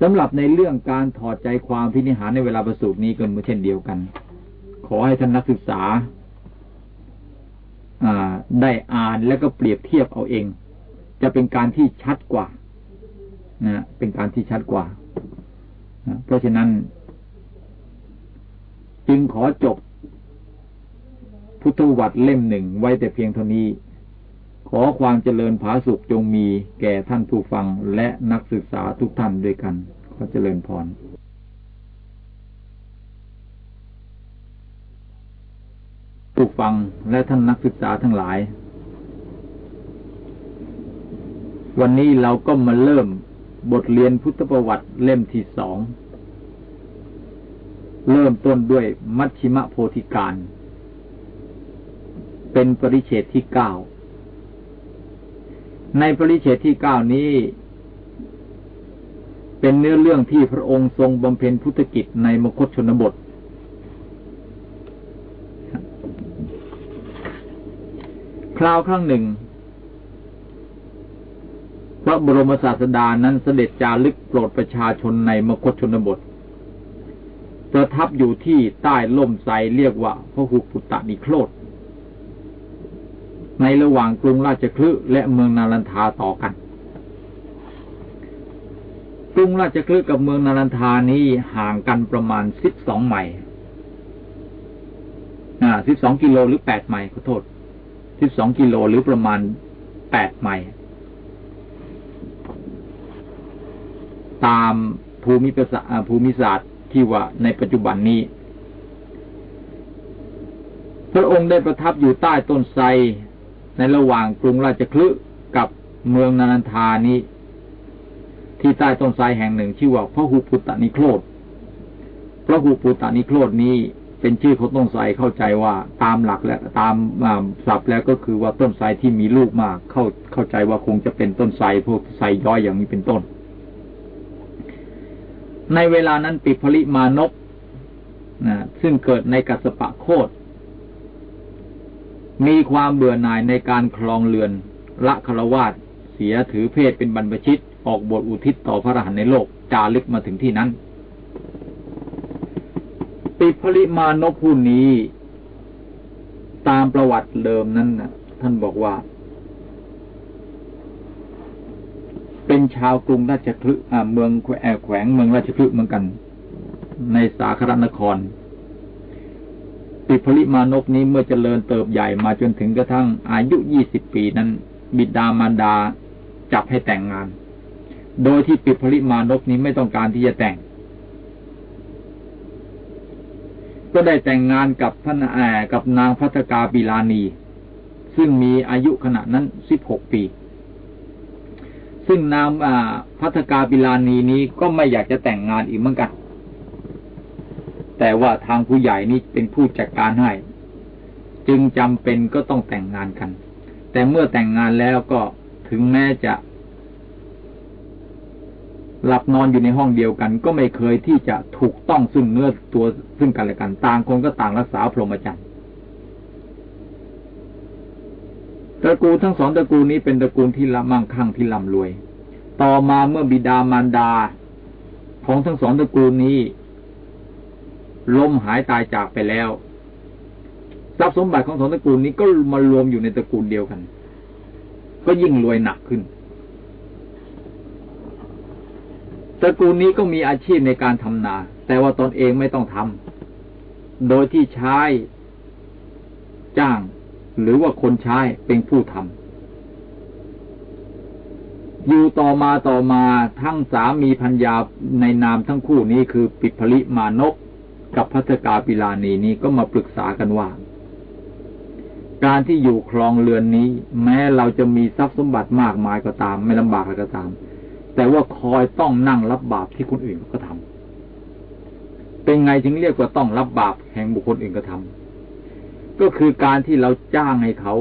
สำหรับในเรื่องการถอดใจความพินิหารในเวลาประสูตินี้ก็เหมือนเช่นเดียวกัน ขอให้ท่านนักศึกษา ได้อ่านแล้วก็เปรียบเทียบเอาเอง จะเป็นการที่ชัดกว่านะเป็นการที่ชัดกว่าเพราะฉะนั้น จึงขอจบพุทธวัตรเล่มหนึ่งไว้แต่เพียงเท่านี้ ขอความเจริญผาสุขจงมีแก่ท่านผู้ฟังและนักศึกษาทุกท่านด้วยกัน ขอเจริญพร ผู้ฟังและท่านนักศึกษาทั้งหลาย วันนี้เราก็มาเริ่มบทเรียนพุทธประวัติเล่มที่สอง เริ่มต้นด้วยมัชชิมะโพธิการ เป็นปริเฉดที่เก้า ในปริเฉดที่เก้านี้ เป็นเนื้อเรื่องที่พระองค์ทรงบำเพ็ญพุทธกิจในมคตชนบท คราวครั้งหนึ่ง พระบรมศาสดานั้นเสด็จจารึกโปรดประชาชนในมคตชนบท ประทับอยู่ที่ใต้ล่มไทรเรียกว่าพระหุปุตตะนิโครธในระหว่างกรุงราชคลึและเมืองนารันทาต่อกัน กรุงราชคลึกับเมืองนารันทานี้ห่างกันประมาณสิบสองไมล์อ่าสิบสองกิโลหรือแปดไมล์ขอโทษ สิบสองกิโลหรือประมาณแปดไมล์ตามภูมิประสาภูมิศาสตร์ที่ว่าในปัจจุบันนี้ พระองค์ได้ประทับอยู่ใต้ต้นไทรในระหว่างกรุงราชคลึกับเมืองนานันทานี้ ที่ใต้ต้นไทรแห่งหนึ่งชื่อว่าพระหุปุตตนิโครธพระหุปุตตนิโครธนี้ เป็นชื่อของต้นไทรเข้าใจว่าตามหลักและตามศัพท์แล้วก็คือว่าต้นไทรที่มีลูกมากเข้าเข้าใจว่าคงจะเป็นต้นไทรพวกไทรย้อยอย่างนี้เป็นต้น ในเวลานั้นปิพลิมานกนะซึ่งเกิดในกัสปะโคดมีความเบื่อหน่ายในการคลองเรือนละคารวาสเสียถือเพศเป็นบรรพชิต ออกบทอุทิศต่อพระอรหันต์ในโลกจารึกมาถึงที่นั้น ปิพลิมานพผู้นี้ ตามประวัติเดิมนั้นนะท่านบอกว่า เป็นชาวกรุงราชคลึเมืองแขวงเมืองราชคลึเหมือนกัน ในสาครนครปิพลิมานกนี้เมื่อเจริญเติบใหญ่มาจนถึงกระทั่งอายุยี่สิบปีนั้น บิดามารดาจับให้แต่งงาน โดยที่ปิพลิมานกนี้ไม่ต้องการที่จะแต่ง ก็ได้แต่งงานกับท่านแอกับนางพัฒกาปิลานี ซึ่งมีอายุขณะนั้นสิบหกปี ซึ่งนางพัฒกาปิลานีนี้ก็ไม่อยากจะแต่งงานอีกเหมือนกัน แต่ว่าทางผู้ใหญ่นี้เป็นผู้จัดการให้ จึงจำเป็นก็ต้องแต่งงานกัน แต่เมื่อแต่งงานแล้วก็ถึงแม้จะ หลับนอนอยู่ในห้องเดียวกัน ก็ไม่เคยที่จะถูกต้องซึ่งเนื้อตัวซึ่งกันและกัน ต่างคนก็ต่างรักษาพรหมจรรย์ตระกูลทั้งสองตระกูลนี้เป็นตระกูลที่ละมั่งคั่งที่ร่ำรวย ต่อมาเมื่อบิดามารดา ของทั้งสองตระกูลนี้ล้มหายตายจากไปแล้วทรัพย์สมบัติของสองตระกูลนี้ก็มารวมอยู่ในตระกูลเดียวกัน ก็ยิ่งรวยหนักขึ้น ตระกูลนี้ก็มีอาชีพในการทำนา แต่ว่าตนเองไม่ต้องทำโดยที่ใช้จ้าง หรือว่าคนใช้เป็นผู้ทำอยู่ต่อมาต่อมาทั้งสามีพัญญาในนามทั้งคู่นี้คือปิพลิมานกกับพัฒกาปิลานีนี้ก็มาปรึกษากันว่า การที่อยู่ครองเรือนนี้ แม้เราจะมีทรัพย์สมบัติมากมายก็ตาม ไม่ลำบากอะไรก็ตาม แต่ว่าคอยต้องนั่งรับบาปที่คนอื่นก็ทำเป็นไงจึงเรียกว่าต้องรับบาปแห่งบุคคลอื่นก็ทำก็คือการที่เราจ้างให้เขา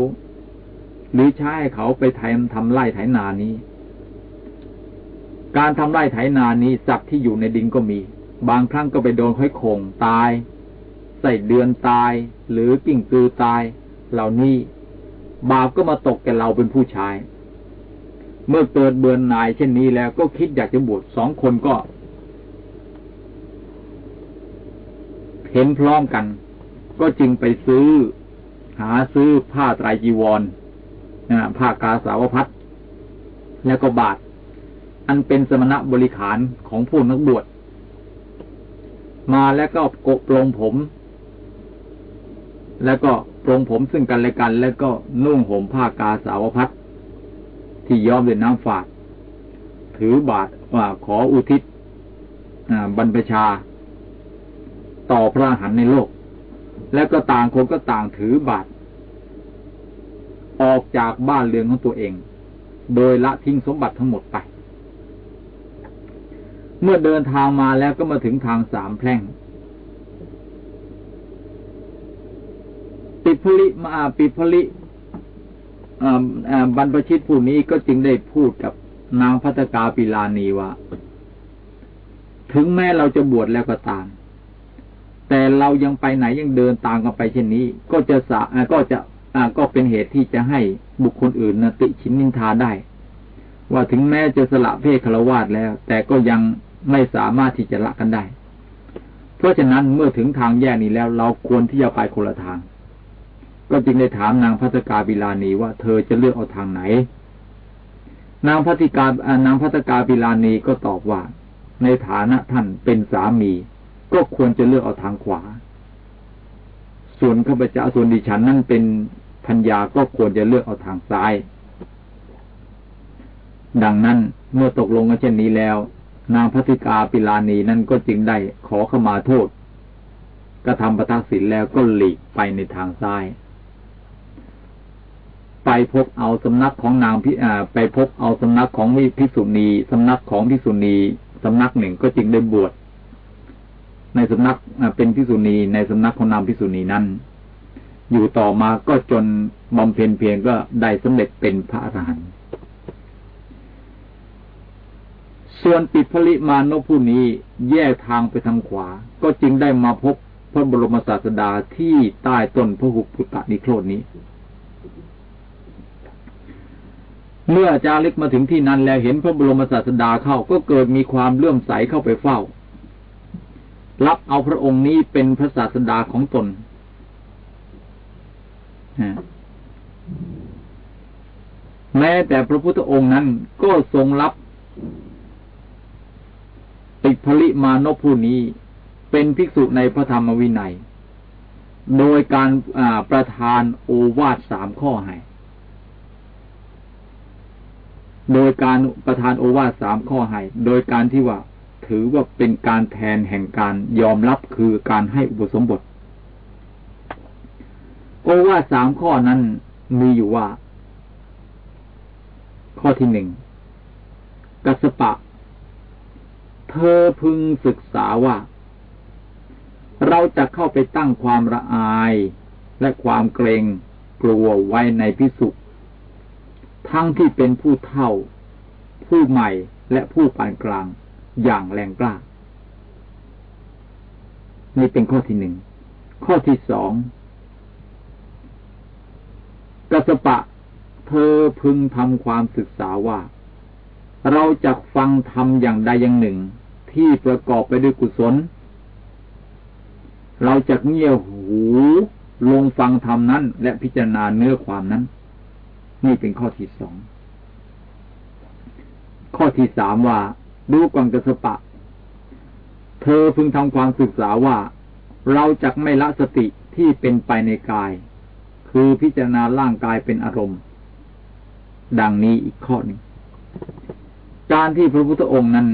หรือใช้ให้เขาไปทำทำไร่ไถนานี้ การทำไร่ไถนานี้สัตว์ที่อยู่ในดินก็มี บางครั้งก็ไปโดนห้อยโขงตาย ใส่เดือนตาย หรือกิ่งกือตาย เหล่านี้ บาปก็มาตกแก่เราเป็นผู้ชาย เมื่อเกิดเบือนนายเช่นนี้แล้ว ก็คิดอยากจะบวชสองคนก็ เห็นพร้อมกัน ก็จึงไปซื้อ หาซื้อผ้าไตรจีวรผ้ากาสาวพัดแล้วก็บาท อันเป็นสมณะบริขารของผู้นักบวชมาแล้วก็โกปลงผม แล้วก็ปลงผมซึ่งกันและกัน แล้วก็นุ่งห่มผ้ากาสาวพัด ที่ย้อมด้วยน้ำฝาด ถือบาทว่าขออุทิศบรรพชา ต่อพระหันในโลก แล้วก็ต่างคนก็ต่างถือบาทออกจากบ้านเรือนของตัวเอง โดยละทิ้งสมบัติทั้งหมดไป เมื่อเดินทางมาแล้วก็มาถึงทางสามแพร่ง ปิพลิมาปิพลิ บรรพชิตผู้นี้ก็จึงได้พูดกับนางพัตกาปิลานีว่า ถึงแม้เราจะบวชแล้วก็ตาม แต่เรายังไปไหนยังเดินตามกันไปเช่นนี้ ก็จะสะก็จะก็เป็นเหตุที่จะให้บุคคลอื่นนติชินนินทาได้ ว่าถึงแม้จะสละเพศคารวาสแล้ว แต่ก็ยังไม่สามารถที่จะละกันได้ เพราะฉะนั้นเมื่อถึงทางแยกนี้แล้ว เราควรที่จะไปคนละทาง ก็จึงได้ถามนางพัฒกาบิลานีว่าเธอจะเลือกเอาทางไหน นางพัฒกานางพัฒกาบิลานีก็ตอบว่า ในฐานะท่านเป็นสามี ก็ควรจะเลือกเอาทางขวา ส่วนข้าพเจ้าส่วนดิฉันนั่นเป็นพัญญาก็ควรจะเลือกเอาทางซ้าย ดังนั้นเมื่อตกลงกันเช่นนี้แล้ว นางพัติกาปิลานีนั้นก็จึงได้ขอขมาโทษกระทำประทักษิณแล้วก็หลีกไปในทางซ้าย ไปพบเอาสำนักของนางพิไปพบเอาสำนักของพิสุณีสำนักของพิสุณีสำนักหนึ่งก็จึงได้บวชในสำนักเป็นพิสุณีในสำนักของนางพิสุณีนั้น อยู่ต่อมาก็จนบำเพ็ญเพียงก็ได้สำเร็จเป็นพระอรหันต์ส่วนปิดผลิมานพผู้นี้แยกทางไปทางขวา ก็จึงได้มาพบพระบรมศาสดาที่ใต้ต้นพระหุพุตะนิโครดนี้ เมื่อจาริกมาถึงที่นั้นแล้วเห็นพระบรมศาสดาเข้าก็เกิดมีความเลื่อมใสเข้าไปเฝ้า รับเอาพระองค์นี้เป็นพระศาสดาของตนแม้แต่พระพุทธองค์นั้นก็ทรงรับติผลิมานพผู้นี้เป็นภิกษุในพระธรรมวินัย โดยการประทานโอวาทสามข้อให้ โดยการประทานโอวาทสามข้อให้ โดยการที่ว่าถือว่าเป็นการแทนแห่งการยอมรับคือการให้อุปสมบท โอวาทสามข้อนั้นมีอยู่ว่า ข้อที่หนึ่งกัสปะ เธอพึงศึกษาว่า เราจะเข้าไปตั้งความระอายและความเกรงกลัวไว้ในพิสุ ทั้งที่เป็นผู้เท่า ผู้ใหม่และผู้ปานกลางอย่างแรงกล้า นี่เป็นข้อที่หนึ่ง ข้อที่สองกสปะ เธอพึงทำความศึกษาว่า เราจะฟังธรรมอย่างใดอย่างหนึ่ง ที่ประกอบไปด้วยกุศล เราจะเงี่ยหูลงฟังธรรมนั้น และพิจารณาเนื้อความนั้น นี่เป็นข้อที่สอง ข้อที่สามว่าดูกวังกสปะ เธอพึงทำความศึกษาว่า เราจะไม่ละสติที่เป็นไปในกาย คือพิจารณาร่างกายเป็นอารมณ์ ดังนี้อีกข้อหนึ่ง การที่พระพุทธองค์นั้น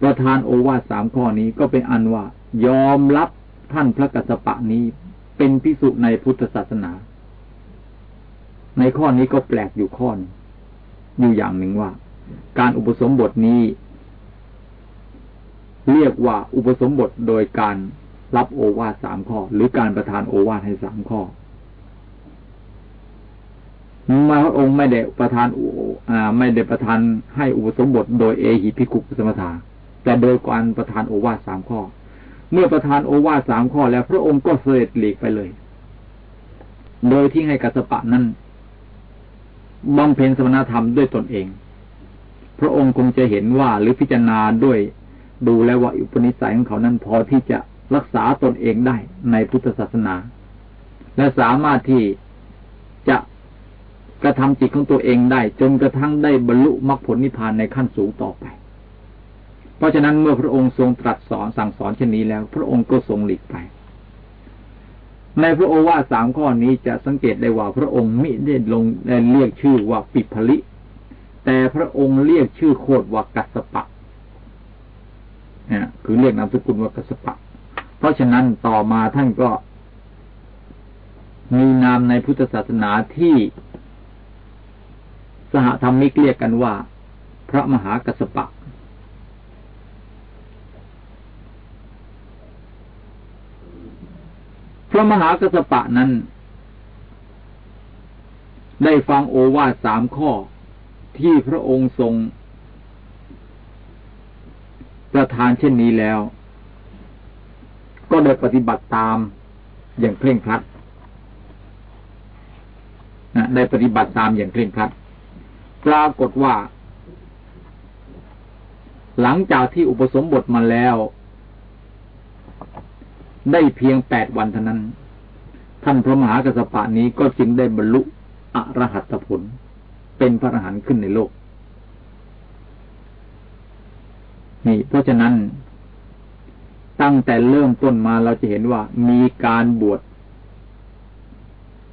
ประทานโอวาทสามข้อนี้ก็เป็นอันว่า ยอมรับท่านพระกัสสปะนี้เป็นพิสุในพุทธศาสนา ในข้อนี้ก็แปลกอยู่ข้อนอยู่อย่างหนึ่งว่า การอุปสมบทนี้ เรียกว่าอุปสมบทโดยการรับโอวาทสามข้อ หรือการประทานโอวาทให้สามข้อมาพระองค์ไม่ได้ประทานอ่า ไม่ได้ประทานให้อุปสมบท โดยเอหิพิกุสมถาแต่โดยการประทานโอวาสสามข้อ เมื่อประทานโอวาสสามข้อแล้วพระองค์ก็เสด็จหลีกไปเลย โดยที่ให้กัสปะนั้น บำเพ็ญสมณธรรมด้วยตนเอง พระองค์คงจะเห็นว่าหรือพิจารณาด้วยดูแล้วว่าอุปนิสัยของเขานั้นพอที่จะรักษาตนเองได้ในพุทธศาสนา และสามารถที่จะกระทำจิตของตัวเองได้ จนกระทั่งได้บรรลุมรรคผลนิพพานในขั้นสูงต่อไป เพราะฉะนั้นเมื่อพระองค์ทรงตรัสสอนสั่งสอนเช่นนี้แล้ว พระองค์ก็ทรงหลีกไป ในพระโอวาทสามข้อนี้จะสังเกตได้ว่าพระองค์มิได้ลงเรียกชื่อว่าปิผลิ แต่พระองค์เรียกชื่อโคดว่ากัสปะนี่ยคือเรียกนามสกุลว่ากัสปะ เพราะฉะนั้นต่อมาท่านก็ มีนามในพุทธศาสนาที่ สหธรรมิกเรียกกันว่า พระมหากัสปะ พ ระมหากัสปะนั้น ได้ฟังโอวาทสามข้อที่พระองค์ทรง ประทานเช่นนี้แล้ว ก็ได้ปฏิบัติตามอย่างเคร่งครัดนะได้ปฏิบัติตามอย่างเคร่งครัด ปรากฏว่า หลังจากที่อุปสมบทมาแล้ว ได้เพียงแปดวันเท่านั้น ท่านพระมหากษัตริย์นี้ก็จึงได้บรรลุอรหัตผล เป็นพระอรหันต์ขึ้นในโลก นี่เพราะฉะนั้น ตั้งแต่เริ่มต้นมาเราจะเห็นว่ามีการบวช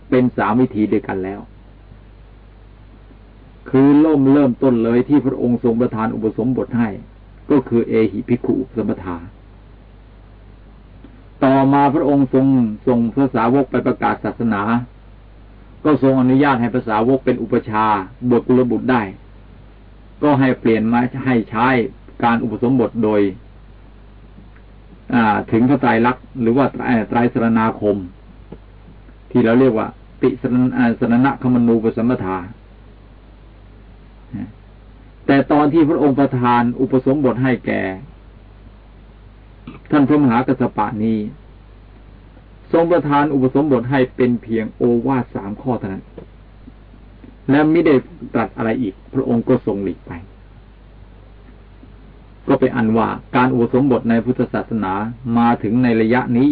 เป็นสามวิธีด้วยกันแล้ว คือเริ่มเริ่มต้นเลยที่พระองค์ทรงประทานอุปสมบทให้ ก็คือเอหิภิกขุอุปสมบทา ต่อมาพระองค์ทรงทรงพระสาวกไปประกาศศาสนา ก็ทรงอนุญาตให้ภาษาวกเป็นอุปชาบวชกุลบุตรได้ ก็ให้เปลี่ยนมาให้ใช้การอุปสมบทโดยถึงพระไตรลักษณ์หรือว่าไตรสรณาคม ที่เราเรียกว่า ติสรณะคมนูปสมถาแต่ตอนที่พระองค์ประทานอุปสมบทให้แก่ ท่านพระมหากัสปะนี้ ทรงประทานอุปสมบทให้เป็นเพียงโอวาทสามข้อเท่านั้น และไม่ได้ตรัสอะไรอีก พระองค์ก็ทรงหลีกไป ก็ไปอันว่าการอุปสมบทในพุทธศาสนามาถึงในระยะนี้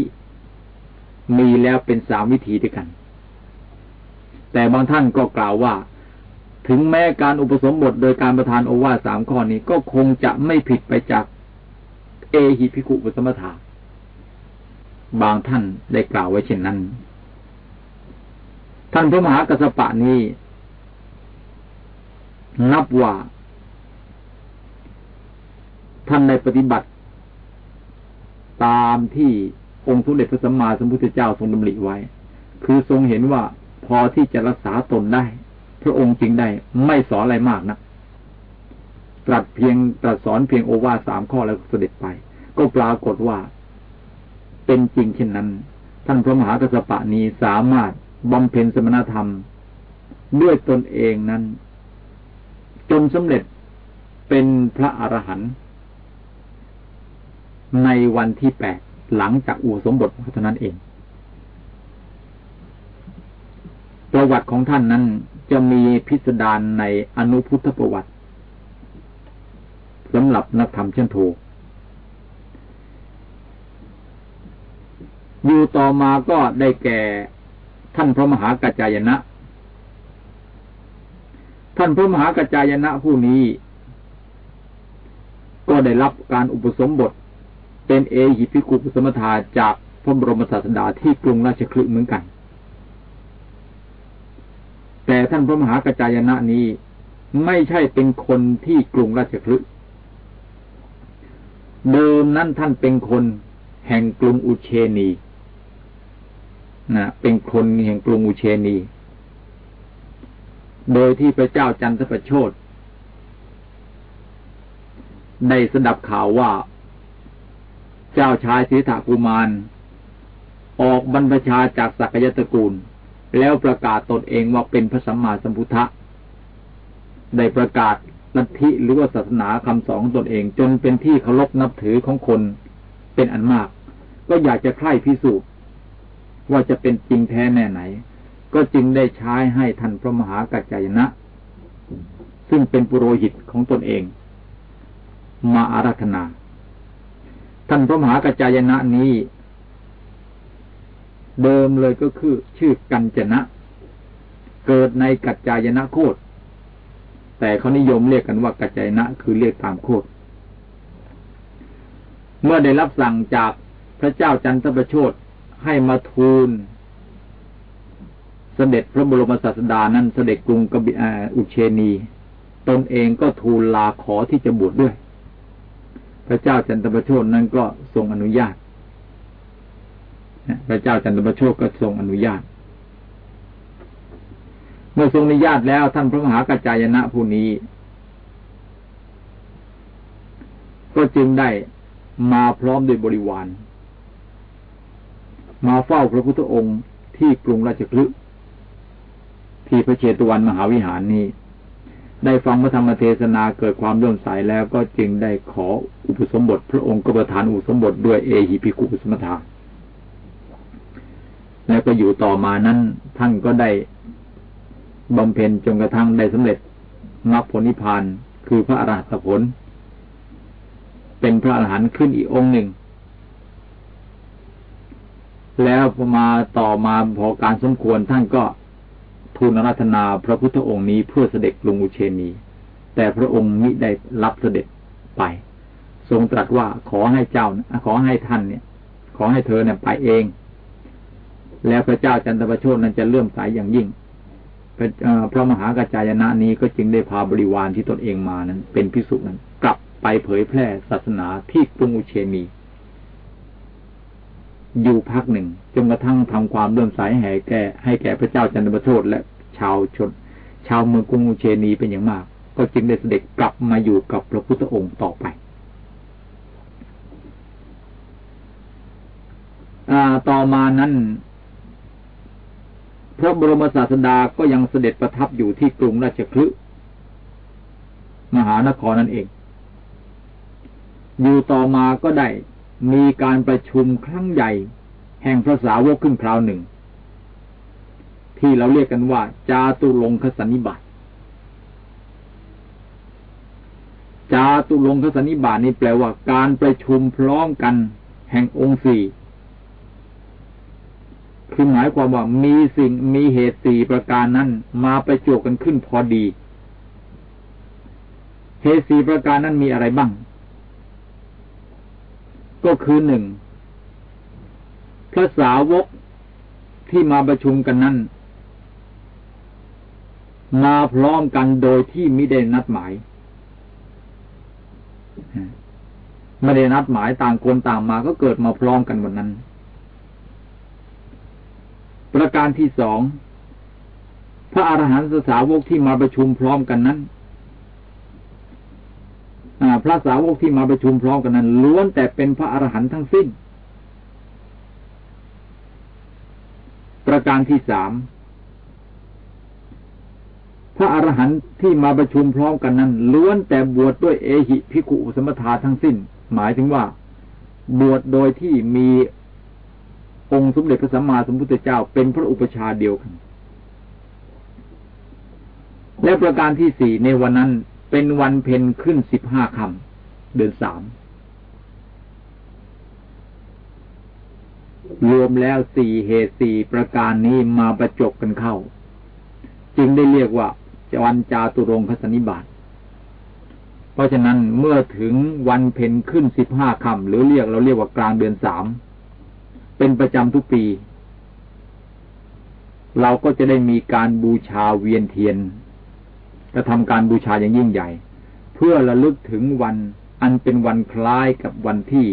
มีแล้วเป็นสามวิธีด้วยกัน แต่บางท่านก็กล่าวว่าถึงแม้การอุปสมบทโดยการประทานโอวาสามข้อนี้ก็คงจะไม่ผิดไปจาก เอหิพิคุปสมถาบางท่านได้กล่าวไว้เช่นนั้น ท่านพระมหากัสปะนี้ นับว่า ท่านในปฏิบัติ ตามที่องค์สมเด็จพระสัมมาสัมพุทธเจ้าทรงดำริไว้ คือทรงเห็นว่าพอที่จะรักษาตนได้ พระองค์จึงได้ไม่สอนอะไรมากนะ ตรัสเพียงตรัสสอนเพียงโอวาสามข้อแล้วเสด็จไป ก็ปรากฏว่า เป็นจริงเช่นนั้น ท่านพระมหากัสปะนี้สามารถบำเพ็ญสมณธรรม ด้วยตนเองนั้น จนสำเร็จเป็นพระอรหันต์ในวันที่แปดหลังจากอุสมบทเท่านั้นเอง ประวัติของท่านนั้นจะมีพิสดารในอนุพุทธประวัติ สำหรับนักธรรมเช่นโทอยู่ต่อมาก็ได้แก่ท่านพระมหากัจจายนะ ท่านพระมหากัจจายนะผู้นี้ ก็ได้รับการอุปสมบท เป็นเอหิพิกุปสมทาจากพระบรมศาสดาที่กรุงราชคลึเหมือนกัน แต่ท่านพระมหากระจายนะนี้ไม่ใช่เป็นคนที่กรุงราชคลึ เดิมนั้นท่านเป็นคนแห่งกรุงอุเชนีนะเป็นคนแห่งกรุงอุเชนี โดยที่พระเจ้าจันทประโชดได้สดับข่าวว่า เจ้าชายสิทธากุมาร ออกบรรพชาจากสักยตระกูล แล้วประกาศตนเองว่าเป็นพระสัมมาสัมพุทธะได้ประกาศ ลัทธิหรือว่าศาสนาคำสอนตนเอง จนเป็นที่เคารพนับถือของคนเป็นอันมาก ก็อยากจะใคร่พิสูจน์ว่าจะเป็นจริงแท้แน่ไหน ก็จึงได้ใช้ให้ท่านพระมหากัจจายนะ ซึ่งเป็นปุโรหิตของตนเอง มาอาราธนา ท่านพระมหากัจจายนะนี้ เดิมเลยก็คือชื่อกัญจนะ เกิดในกัจจายนะโคด แต่เขานิยมเรียกกันว่ากัจจายนะ คือเรียกตามโคดเมื่อได้รับสั่งจากพระเจ้าจันทประโชดให้มาทูล เสด็จพระบรมศาสดานั้นเสด็จกรุงกบิอุเชนี ตนเองก็ทูลลาขอที่จะบวชดด้วย พระเจ้าจันทประโชดนั้นก็ทรงอนุญาต พระเจ้าจันทประโชคก็ทรงอนุญาต เมื่อทรงอนุญาตแล้วท่านพระมหากัจจายนะผู้นี้ ก็จึงได้มาพร้อมด้วยบริวาร มาเฝ้าพระพุทธองค์ที่กรุงราชคลึที่พระเชตวันมหาวิหารนี้ ได้ฟังพระธรรมเทศนาเกิดความเลื่อมใสแล้วก็จึงได้ขออุปสมบท พระองค์ก็ประทานอุปสมบทด้วยเอหิพิคุสมถาแล้วก็อยู่ต่อมานั้นท่านก็ได้ บำเพ็ญจนกระทั่งได้สำเร็จมรรคผลนิพพานคือพระอรหัตผล เป็นพระอรหันต์ขึ้นอีกองค์หนึ่ง แล้วพอมาต่อมาพอการสมควรท่านก็ทูลรัตนาพระพุทธองค์นี้เพื่อเสด็จลงอุเชนี แต่พระองค์มิได้รับเสด็จไป ทรงตรัสว่าขอให้เจ้าขอให้ท่านเนี่ย ขอให้เธอเนี่ยไปเอง แล้วพระเจ้าจันทประโชดนั้นจะเลื่อมใสยอย่างยิ่ง พระมหากระจายนะนี้ก็จึงได้พาบริวารที่ตนเองมานั้น เป็นพิสุนั้น กลับไปเผยแพร่ศาสนาที่กรุงอุเชนี อยู่พักหนึ่งจนกระทั่งทำความเลื่อมใสแห่แก่ให้แก่พระเจ้าจันทประโชดและชาวชน ชาวเมืองกรุงอุเชนีเป็นอย่างมาก ก็จึงได้เสด็จกลับมาอยู่กับพระพุทธองค์ต่อไปอต่อมานั้น พระบรมศาสดาก็ยังเสด็จประทับอยู่ที่กรุงราชคลึมหานครนั่นเอง อยู่ต่อมาก็ได้มีการประชุมครั้งใหญ่ แห่งพระสาวกขึ้นคราวหนึ่ง ที่เราเรียกกันว่า จาตุลงคสันนิบาตจาตุลงคสันนิบาตนี่แปลว่าการประชุมพร้อมกัน แห่งองค์สี่ คือหมายความว่ามีสิ่งมีเหตุสี่ประการนั้น มาประจวบกันขึ้นพอดี เหตุสี่ประการนั้นมีอะไรบ้าง ก็คือหนึ่งพระสาวกที่มาประชุมกันนั้น มาพร้อมกันโดยที่ไม่ได้นัดหมายไม่ได้นัดหมายต่างคนต่างมาก็เกิดมาพร้อมกันวันนั้น ประการที่สอง พระอรหันตสาวกที่มาประชุมพร้อมกันนั้นพระสาวกที่มาประชุมพร้อมกันนั้นล้วนแต่เป็นพระอรหันต์ทั้งสิ้น ประการที่สามพระอรหันต์ที่มาประชุมพร้อมกันนั้นล้วนแต่บวชดด้วยเอหิพิกุสมถาทั้งสิ้น หมายถึงว่า บวชโดยที่มี องค์สมเด็จพระสัมมาสัมพุทธเจ้าเป็นพระอุปชาเดียวกัน และประการที่สี่ในวันนั้นเป็นวันเพ็ญขึ้นสิบห้าคำเดือนสามรวมแล้วสี่เหตุสี่ประการนี้มาประจบกันเข้า จึงได้เรียกว่าจวันจาตุรงคสนิบาตเพราะฉะนั้นเมื่อถึงวันเพ็ญขึ้นสิบห้าคำหรือเรียกเราเรียกว่ากลางเดือนสาม เป็นประจำทุกปี เราก็จะได้มีการบูชาเวียนเทียนกระทำการบูชาอย่างยิ่งใหญ่ เพื่อระลึกถึงวันอันเป็นวันคล้ายกับวันที่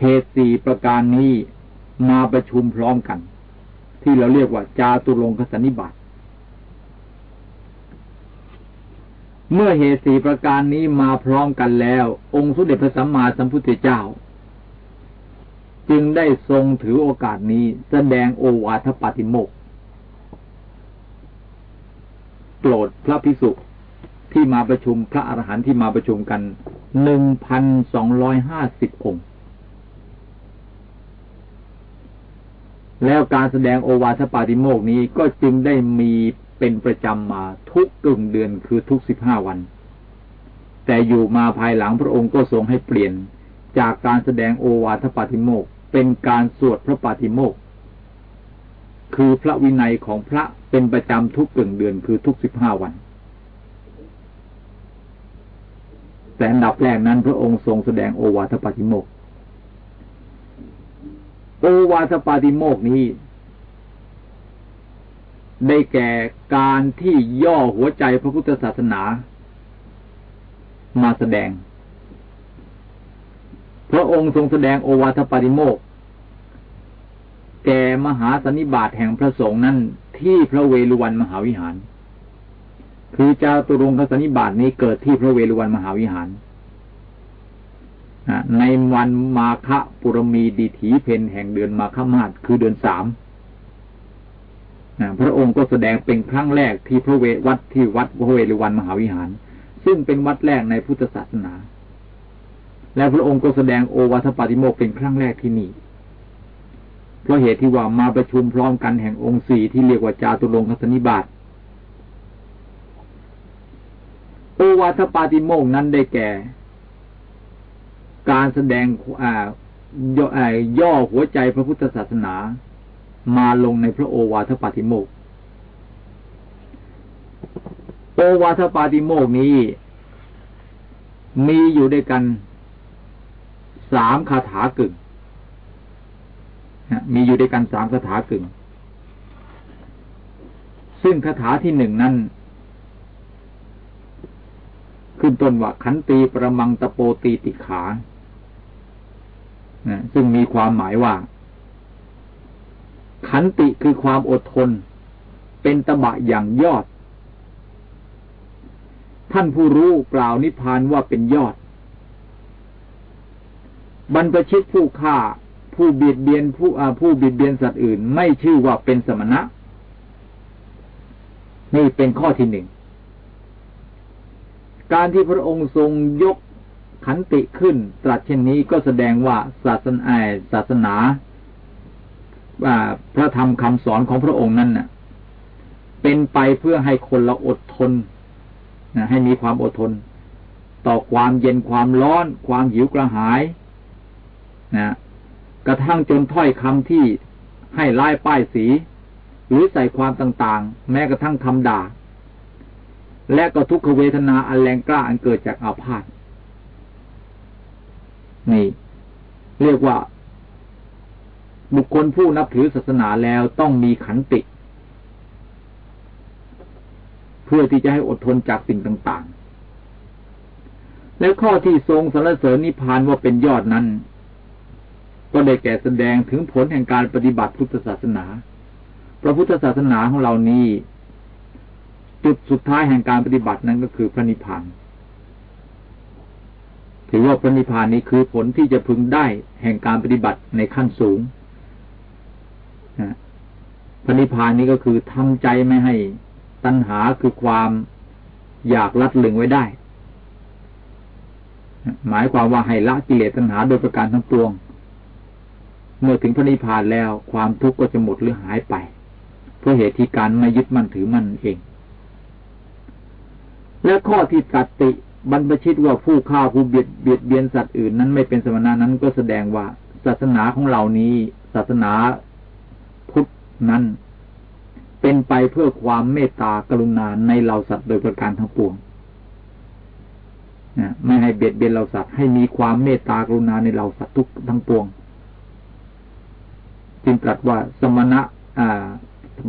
เหตุสี่ประการนี้มาประชุมพร้อมกัน ที่เราเรียกว่าจาตุรงคสนิบัติเมื่อเหตุสี่ประการนี้มาพร้อมกันแล้ว องค์สุเด็จพระสัมมาสัมพุทธเจ้า จึงได้ทรงถือโอกาสนี้แสดงโอวาทปาติโมกโปรดพระพิสุที่มาประชุมพระอรหันต์ที่มาประชุมกันหนึ่งพันสองร้อยห้าสิบองค์ แล้วการแสดงโอวาทปาติโมกนี้ก็จึงได้มีเป็นประจำมาทุกกึ่งเดือนคือทุกสิบห้าวัน แต่อยู่มาภายหลังพระองค์ก็ทรงให้เปลี่ยนจากการแสดงโอวาทปาติโมก เป็นการสวดพระปาติโมกคือพระวินัยของพระเป็นประจำทุกเ่งเดือนคือทุกสิบห้าวัน แต่อันดับแรกนั้นพระองค์ทรงแสดงโอวาทปาติโมกโอวาทปาติโมกนี้ ได้แก่การที่ย่อหัวใจพระพุทธศาสนา มาแสดง พระองค์ทรงแสดงโอวาทปาติโมกแก่มหาสนิบาตแห่งพระสงฆ์นั้นที่พระเวฬุวันมหาวิหาร คือเจ้าตุรงคสนิบาตนี้เกิดที่พระเวฬุวันมหาวิหารในวันมาฆปุรมีดีถีเพนแห่งเดือนมาฆมาศคือเดือนสามพระองค์ก็แสดงเป็นครั้งแรกที่พระเววัดที่วัดพระเวฬุวันมหาวิหาร ซึ่งเป็นวัดแรกในพุทธศาสนา และพระองค์ก็แสดงโอวาทปาติโมกเป็นครั้งแรกที่นี่ เพราะเหตุที่ว่ามาประชุมพร้อมกันแห่งองค์สี่ที่เรียกว่าจาตุรงคสนิบาตโอวาทปาติโมกนั้นได้แก่ การแสดงอ่าย่อหัวใจพระพุทธศาสนา มาลงในพระโอวาทปาติโมกโอวาทปาติโมกนี้ มีอยู่ด้วยกัน สามคาถากึ่งมีอยู่ด้วยกันสามคาถากึ่ง ซึ่งคาถาที่หนึ่งนั้น ขึ้นต้นว่าขันตีประมังตะโปตีติขาซึ่งมีความหมายว่า ขันติคือความอดทน เป็นตบะอย่างยอด ท่านผู้รู้กล่าวนิพพานว่าเป็นยอด บรรพชิตผู้ฆ่า ผู้บิดเบียนผู้ผู้บิดเบียนสัตว์อื่น ไม่ชื่อว่าเป็นสมณะ นี่เป็นข้อที่หนึ่งการที่พระองค์ทรงยกขันติขึ้น ตรัสเช่นนี้ก็แสดงว่าศาสนาศาสนาพระธรรมคำสอนของพระองค์นั้นเป็นไปเพื่อให้คนเราอดทนให้มีความอดทน ต่อความเย็นความร้อน ความหิวกระหาย นะกระทั่งจนถ้อยคำที่ให้ไล่ป้ายสี หรือใส่ความต่างๆ แม้กระทั่งคำด่า และก็ทุกขเวทนาอันแรงกล้าอันเกิดจากอาพาธนี่ เรียกว่า บุคคลผู้นับถือศาสนาแล้วต้องมีขันติ เพื่อที่จะให้อดทนจากสิ่งต่าง ๆ และข้อที่ทรงสรรเสริญนิพพานว่าเป็นยอดนั้น ก็ได้แก่แสดงถึงผลแห่งการปฏิบัติพุทธศาสนา พระพุทธศาสนาของเรานี้จุดสุดท้ายแห่งการปฏิบัตินั้นก็คือพระนิพพาน ถือว่าพระนิพพานนี้คือผลที่จะพึงได้แห่งการปฏิบัติในขั้นสูงพระนิพพานนี้ก็คือทำใจไม่ให้ตัณหาคือความอยากลัดลึงไว้ได้ หมายความว่าให้ละกิเลสตัณหาโดยประการทั้งปวง เมื่อถึงพระนิพพานแล้วความทุกข์ก็จะหมดหรือหายไป เพราะเหตุที่การไม่ยึดมั่นถือมั่นเอง และข้อที่ตัดติบรรพชิตว่าผู้ฆ่าผู้เบียดเบียดเบียนสัตว์อื่นนั้นไม่เป็นสมณะนั้นก็แสดงว่าศาสนาของเรานี้ ศาสนาพุทธนั้น เป็นไปเพื่อความเมตตากรุณาในเราสัตว์โดยประการทั้งปวงไม่ให้เบียดเบียนเราสัตว์ให้มีความเมตตากรุณาในเราสัตว์ทุกทั้งปวง จึงตรัสว่าสมณะ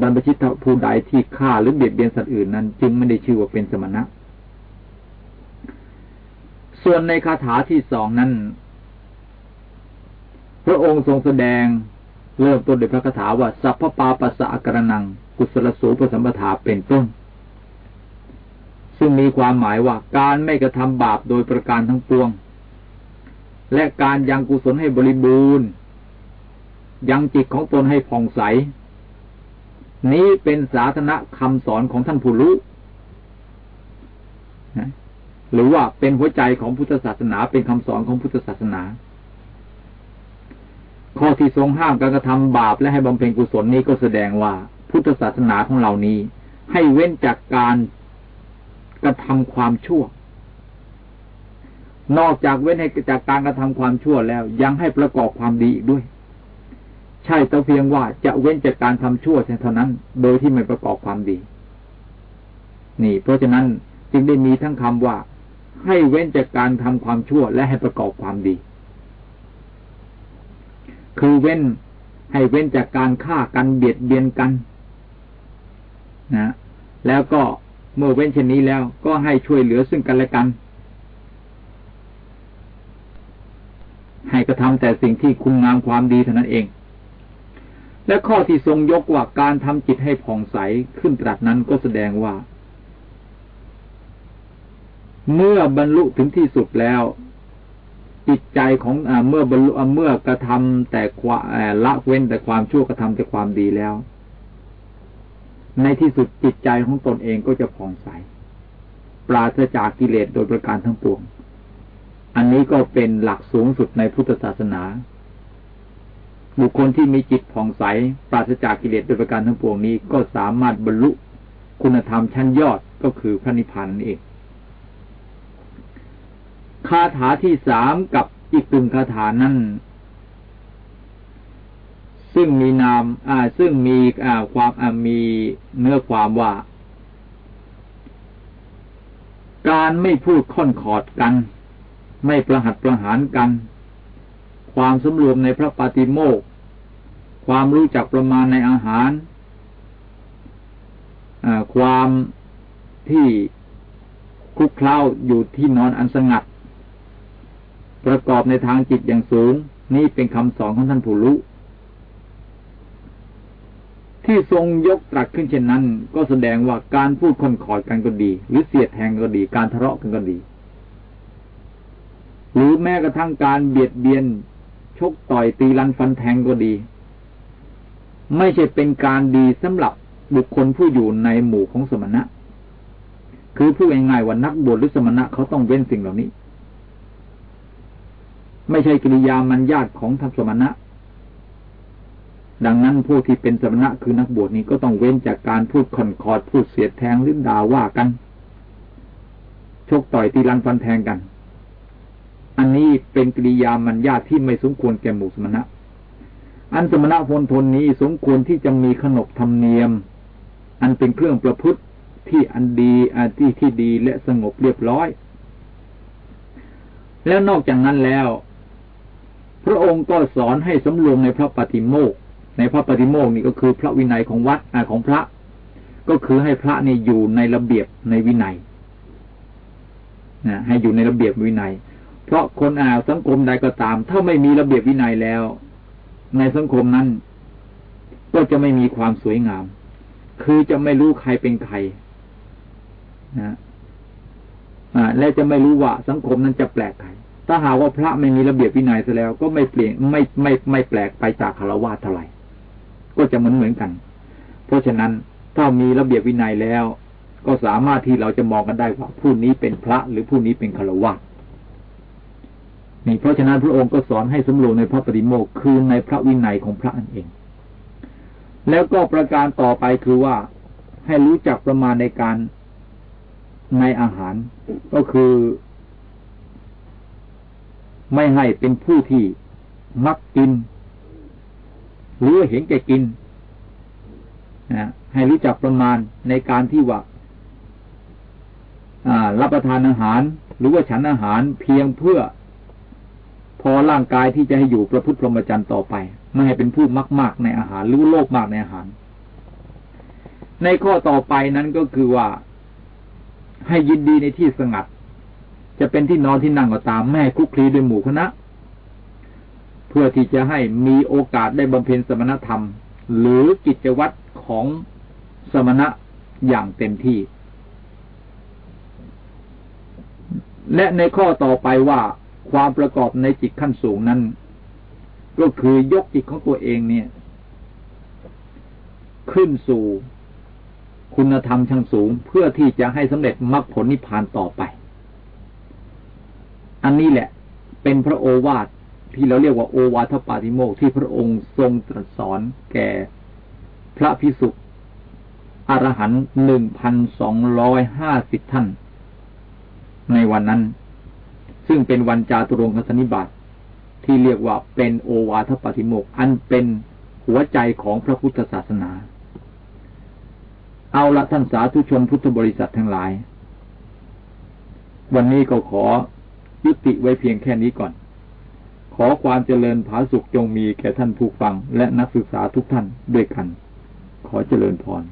บรรพชิตผู้ใดที่ฆ่าหรือเบียดเบียนสัตว์อื่นนั้น จึงไม่ได้ชื่อว่าเป็นสมณะ ส่วนในคาถาที่สองนั้น พระองค์ทรงแสดงเริ่มต้นด้วยพระคาถาว่าสัพพปาปัสสะกระนัง กุศลสูปสัมปทาเป็นต้น ซึ่งมีความหมายว่าการไม่กระทำบาปโดยประการทั้งปวง และการยังกุศลให้บริบูรณ์ ยังจิตของตนให้ผ่องใส นี้เป็นสาธารณคำสอนของท่านผู้รู้หรือว่าเป็นหัวใจของพุทธศาสนาเป็นคำสอนของพุทธศาสนา ข้อที่ทรงห้ามการกระทำบาปและให้บำเพ็ญกุศลนี้ก็แสดงว่า พุทธศาสนาของเรานี้ ให้เว้นจากการกระทำความชั่ว นอกจากเว้นให้จากการกระทำความชั่วแล้ว ยังให้ประกอบความดีอีกด้วย ใช่แต่เพียงว่าจะเว้นจากการทำชั่วเท่านั้น โดยที่ไม่ประกอบความดี นี่ เพราะฉะนั้นจึงได้มีทั้งคำว่า ให้เว้นจากการทำความชั่วและให้ประกอบความดี คือเว้นให้เว้นจากการฆ่ากันเบียดเบียนกัน นะ แล้วก็เมื่อเว้นเช่นนี้แล้ว ก็ให้ช่วยเหลือซึ่งกันและกัน ให้กระทำแต่สิ่งที่คุณงามความดีเท่านั้นเอง และข้อที่ทรงยกว่าการทำจิตให้ผ่องใสขึ้นตรัสนั้นก็แสดงว่า เมื่อบรรลุถึงที่สุดแล้ว จิตใจของอเมื่อบรรลุเมื่อกระทำแต่ความละเว้นแต่ความชั่วกระทำแต่ความดีแล้ว ในที่สุดจิตใจของตนเองก็จะผ่องใส ปราศจากกิเลสโดยประการทั้งปวง อันนี้ก็เป็นหลักสูงสุดในพุทธศาสนา บุคคลที่มีจิตผ่องใส ปราศจากกิเลสโดยประการทั้งปวงนี้ ก็สามารถบรรลุคุณธรรมชั้นยอดก็คือพระนิพพานนั่นเองคาถาที่สามกับอีกตึงคาถานั้นซึ่งมีนาม อ่า ซึ่งมีอ่าความอ่ามีเนื้อความว่า การไม่พูดค่อนขอดกัน ไม่ประหัดประหารกัน ความสมรวมในพระปฏิโมกความรู้จักประมาณในอาหารความที่คุกเคล้าอยู่ที่นอนอันสงัด ประกอบในทางจิตอย่างสูง นี่เป็นคำสอนของท่านผู้รู้ ที่ทรงยกตรัสขึ้นเช่นนั้น ก็แสดงว่าการพูดคนขอดกันก็ดี หรือเสียดแทงก็ดี การทะเลาะกันก็ดี หรือแม้กระทั่งการเบียดเบียน ชกต่อยตีรันฟันแทงก็ดี ไม่ใช่เป็นการดีสำหรับบุคคลผู้อยู่ในหมู่ของสมณะ คือพูดง่ายๆว่านักบวชหรือสมณะเขาต้องเว้นสิ่งเหล่านี้ ไม่ใช่กิริยามันญาติของทัพสมณะ ดังนั้นผู้ที่เป็นสมณะคือนักบวชนี้ก็ต้องเว้นจากการพูดขอนคอดพูดเสียดแทงหรือด่าว่ากัน ชกต่อยตีรันฟันแทงกัน อันนี้เป็นกิริยามันญาที่ไม่สมควรแก่หมู่สมณะ อันสมณะพลทนนี้สมควรที่จะมีขนบธรรมเนียม อันเป็นเครื่องประพฤติที่อันดีอันที่ที่ดีและสงบเรียบร้อย แล้วนอกจากนั้นแล้ว พระองค์ก็สอนให้สำรวมในพระปฏิโมกในพระปฏิโมกนี่ก็คือพระวินัยของวัดอของพระ ก็คือให้พระนี่อยู่ในระเบียบในวินัยนะให้อยู่ในระเบียบวินัย เพราะคนอาสังคมใดก็ตาม ถ้าไม่มีระเบียบวินัยแล้ว ในสังคมนั้น ก็จะไม่มีความสวยงาม คือจะไม่รู้ใครเป็นใครนะอ่าและจะไม่รู้ว่าสังคมนั้นจะแปลกใครถ้าหาว่าพระไม่มีระเบียบวินัยซะแล้ว ก็ไม่เปลี่ยนไม่ไม่ไม่แปลกไปจากคารวะเท่าไหร่ก็จะเหมือนเหมือนกัน เพราะฉะนั้นถ้ามีระเบียบวินัยแล้ว ก็สามารถที่เราจะมองกันได้ว่าผู้นี้เป็นพระหรือผู้นี้เป็นฆราวาส นี่เพราะฉะนั้นพระองค์ก็สอนให้สำรวมในพระปฏิโมกคือในพระวินัยของพระนั่นเอง แล้วก็ประการต่อไปคือว่าให้รู้จักประมาณในการในอาหาร ก็คือ ไม่ให้เป็นผู้ที่มักกิน หรือเห็นแก่กินนะให้รู้จักประมาณในการที่ว่ารับประทานอาหาร หรือว่าฉันอาหารเพียงเพื่อ พอร่างกายที่จะให้อยู่ประพฤติพรหมจรรย์ต่อไป ไม่ให้เป็นผู้มาก ๆ ในอาหารหรือโลภมากในอาหาร ในข้อต่อไปนั้นก็คือว่า ให้ยินดีในที่สงัด จะเป็นที่นอนที่นั่งก็ตามแม่คุกคลีด้วยหมู่คณะ เพื่อที่จะให้มีโอกาสได้บำเพ็ญสมณธรรม หรือกิจวัตรของสมณะอย่างเต็มที่ และในข้อต่อไปว่า ความประกอบในจิตขั้นสูงนั้น ก็คือยกจิตของตัวเองเนี่ย ขึ้นสู่คุณธรรมชั้นสูง เพื่อที่จะให้สำเร็จมรรคผลนิพพานต่อไป อันนี้แหละ เป็นพระโอวาทที่เราเรียกว่าโอวาทปาติโมกที่พระองค์ทรงตรัสสอนแก่พระพิสุอรหันต์หนึ่งพันสองร้อยห้าสิบท่าน ในวันนั้น ซึ่งเป็นวันจาตุรงคสนิบาตที่เรียกว่าเป็นโอวาทปฏิโมกอันเป็นหัวใจของพระพุทธศาสนา เอาละท่านสาธุชนพุทธบริษัททั้งหลาย วันนี้ก็ขอยุติไว้เพียงแค่นี้ก่อน ขอความเจริญผาสุขจงมีแก่ท่านผู้ฟังและนักศึกษาทุกท่านด้วยกัน ขอเจริญพร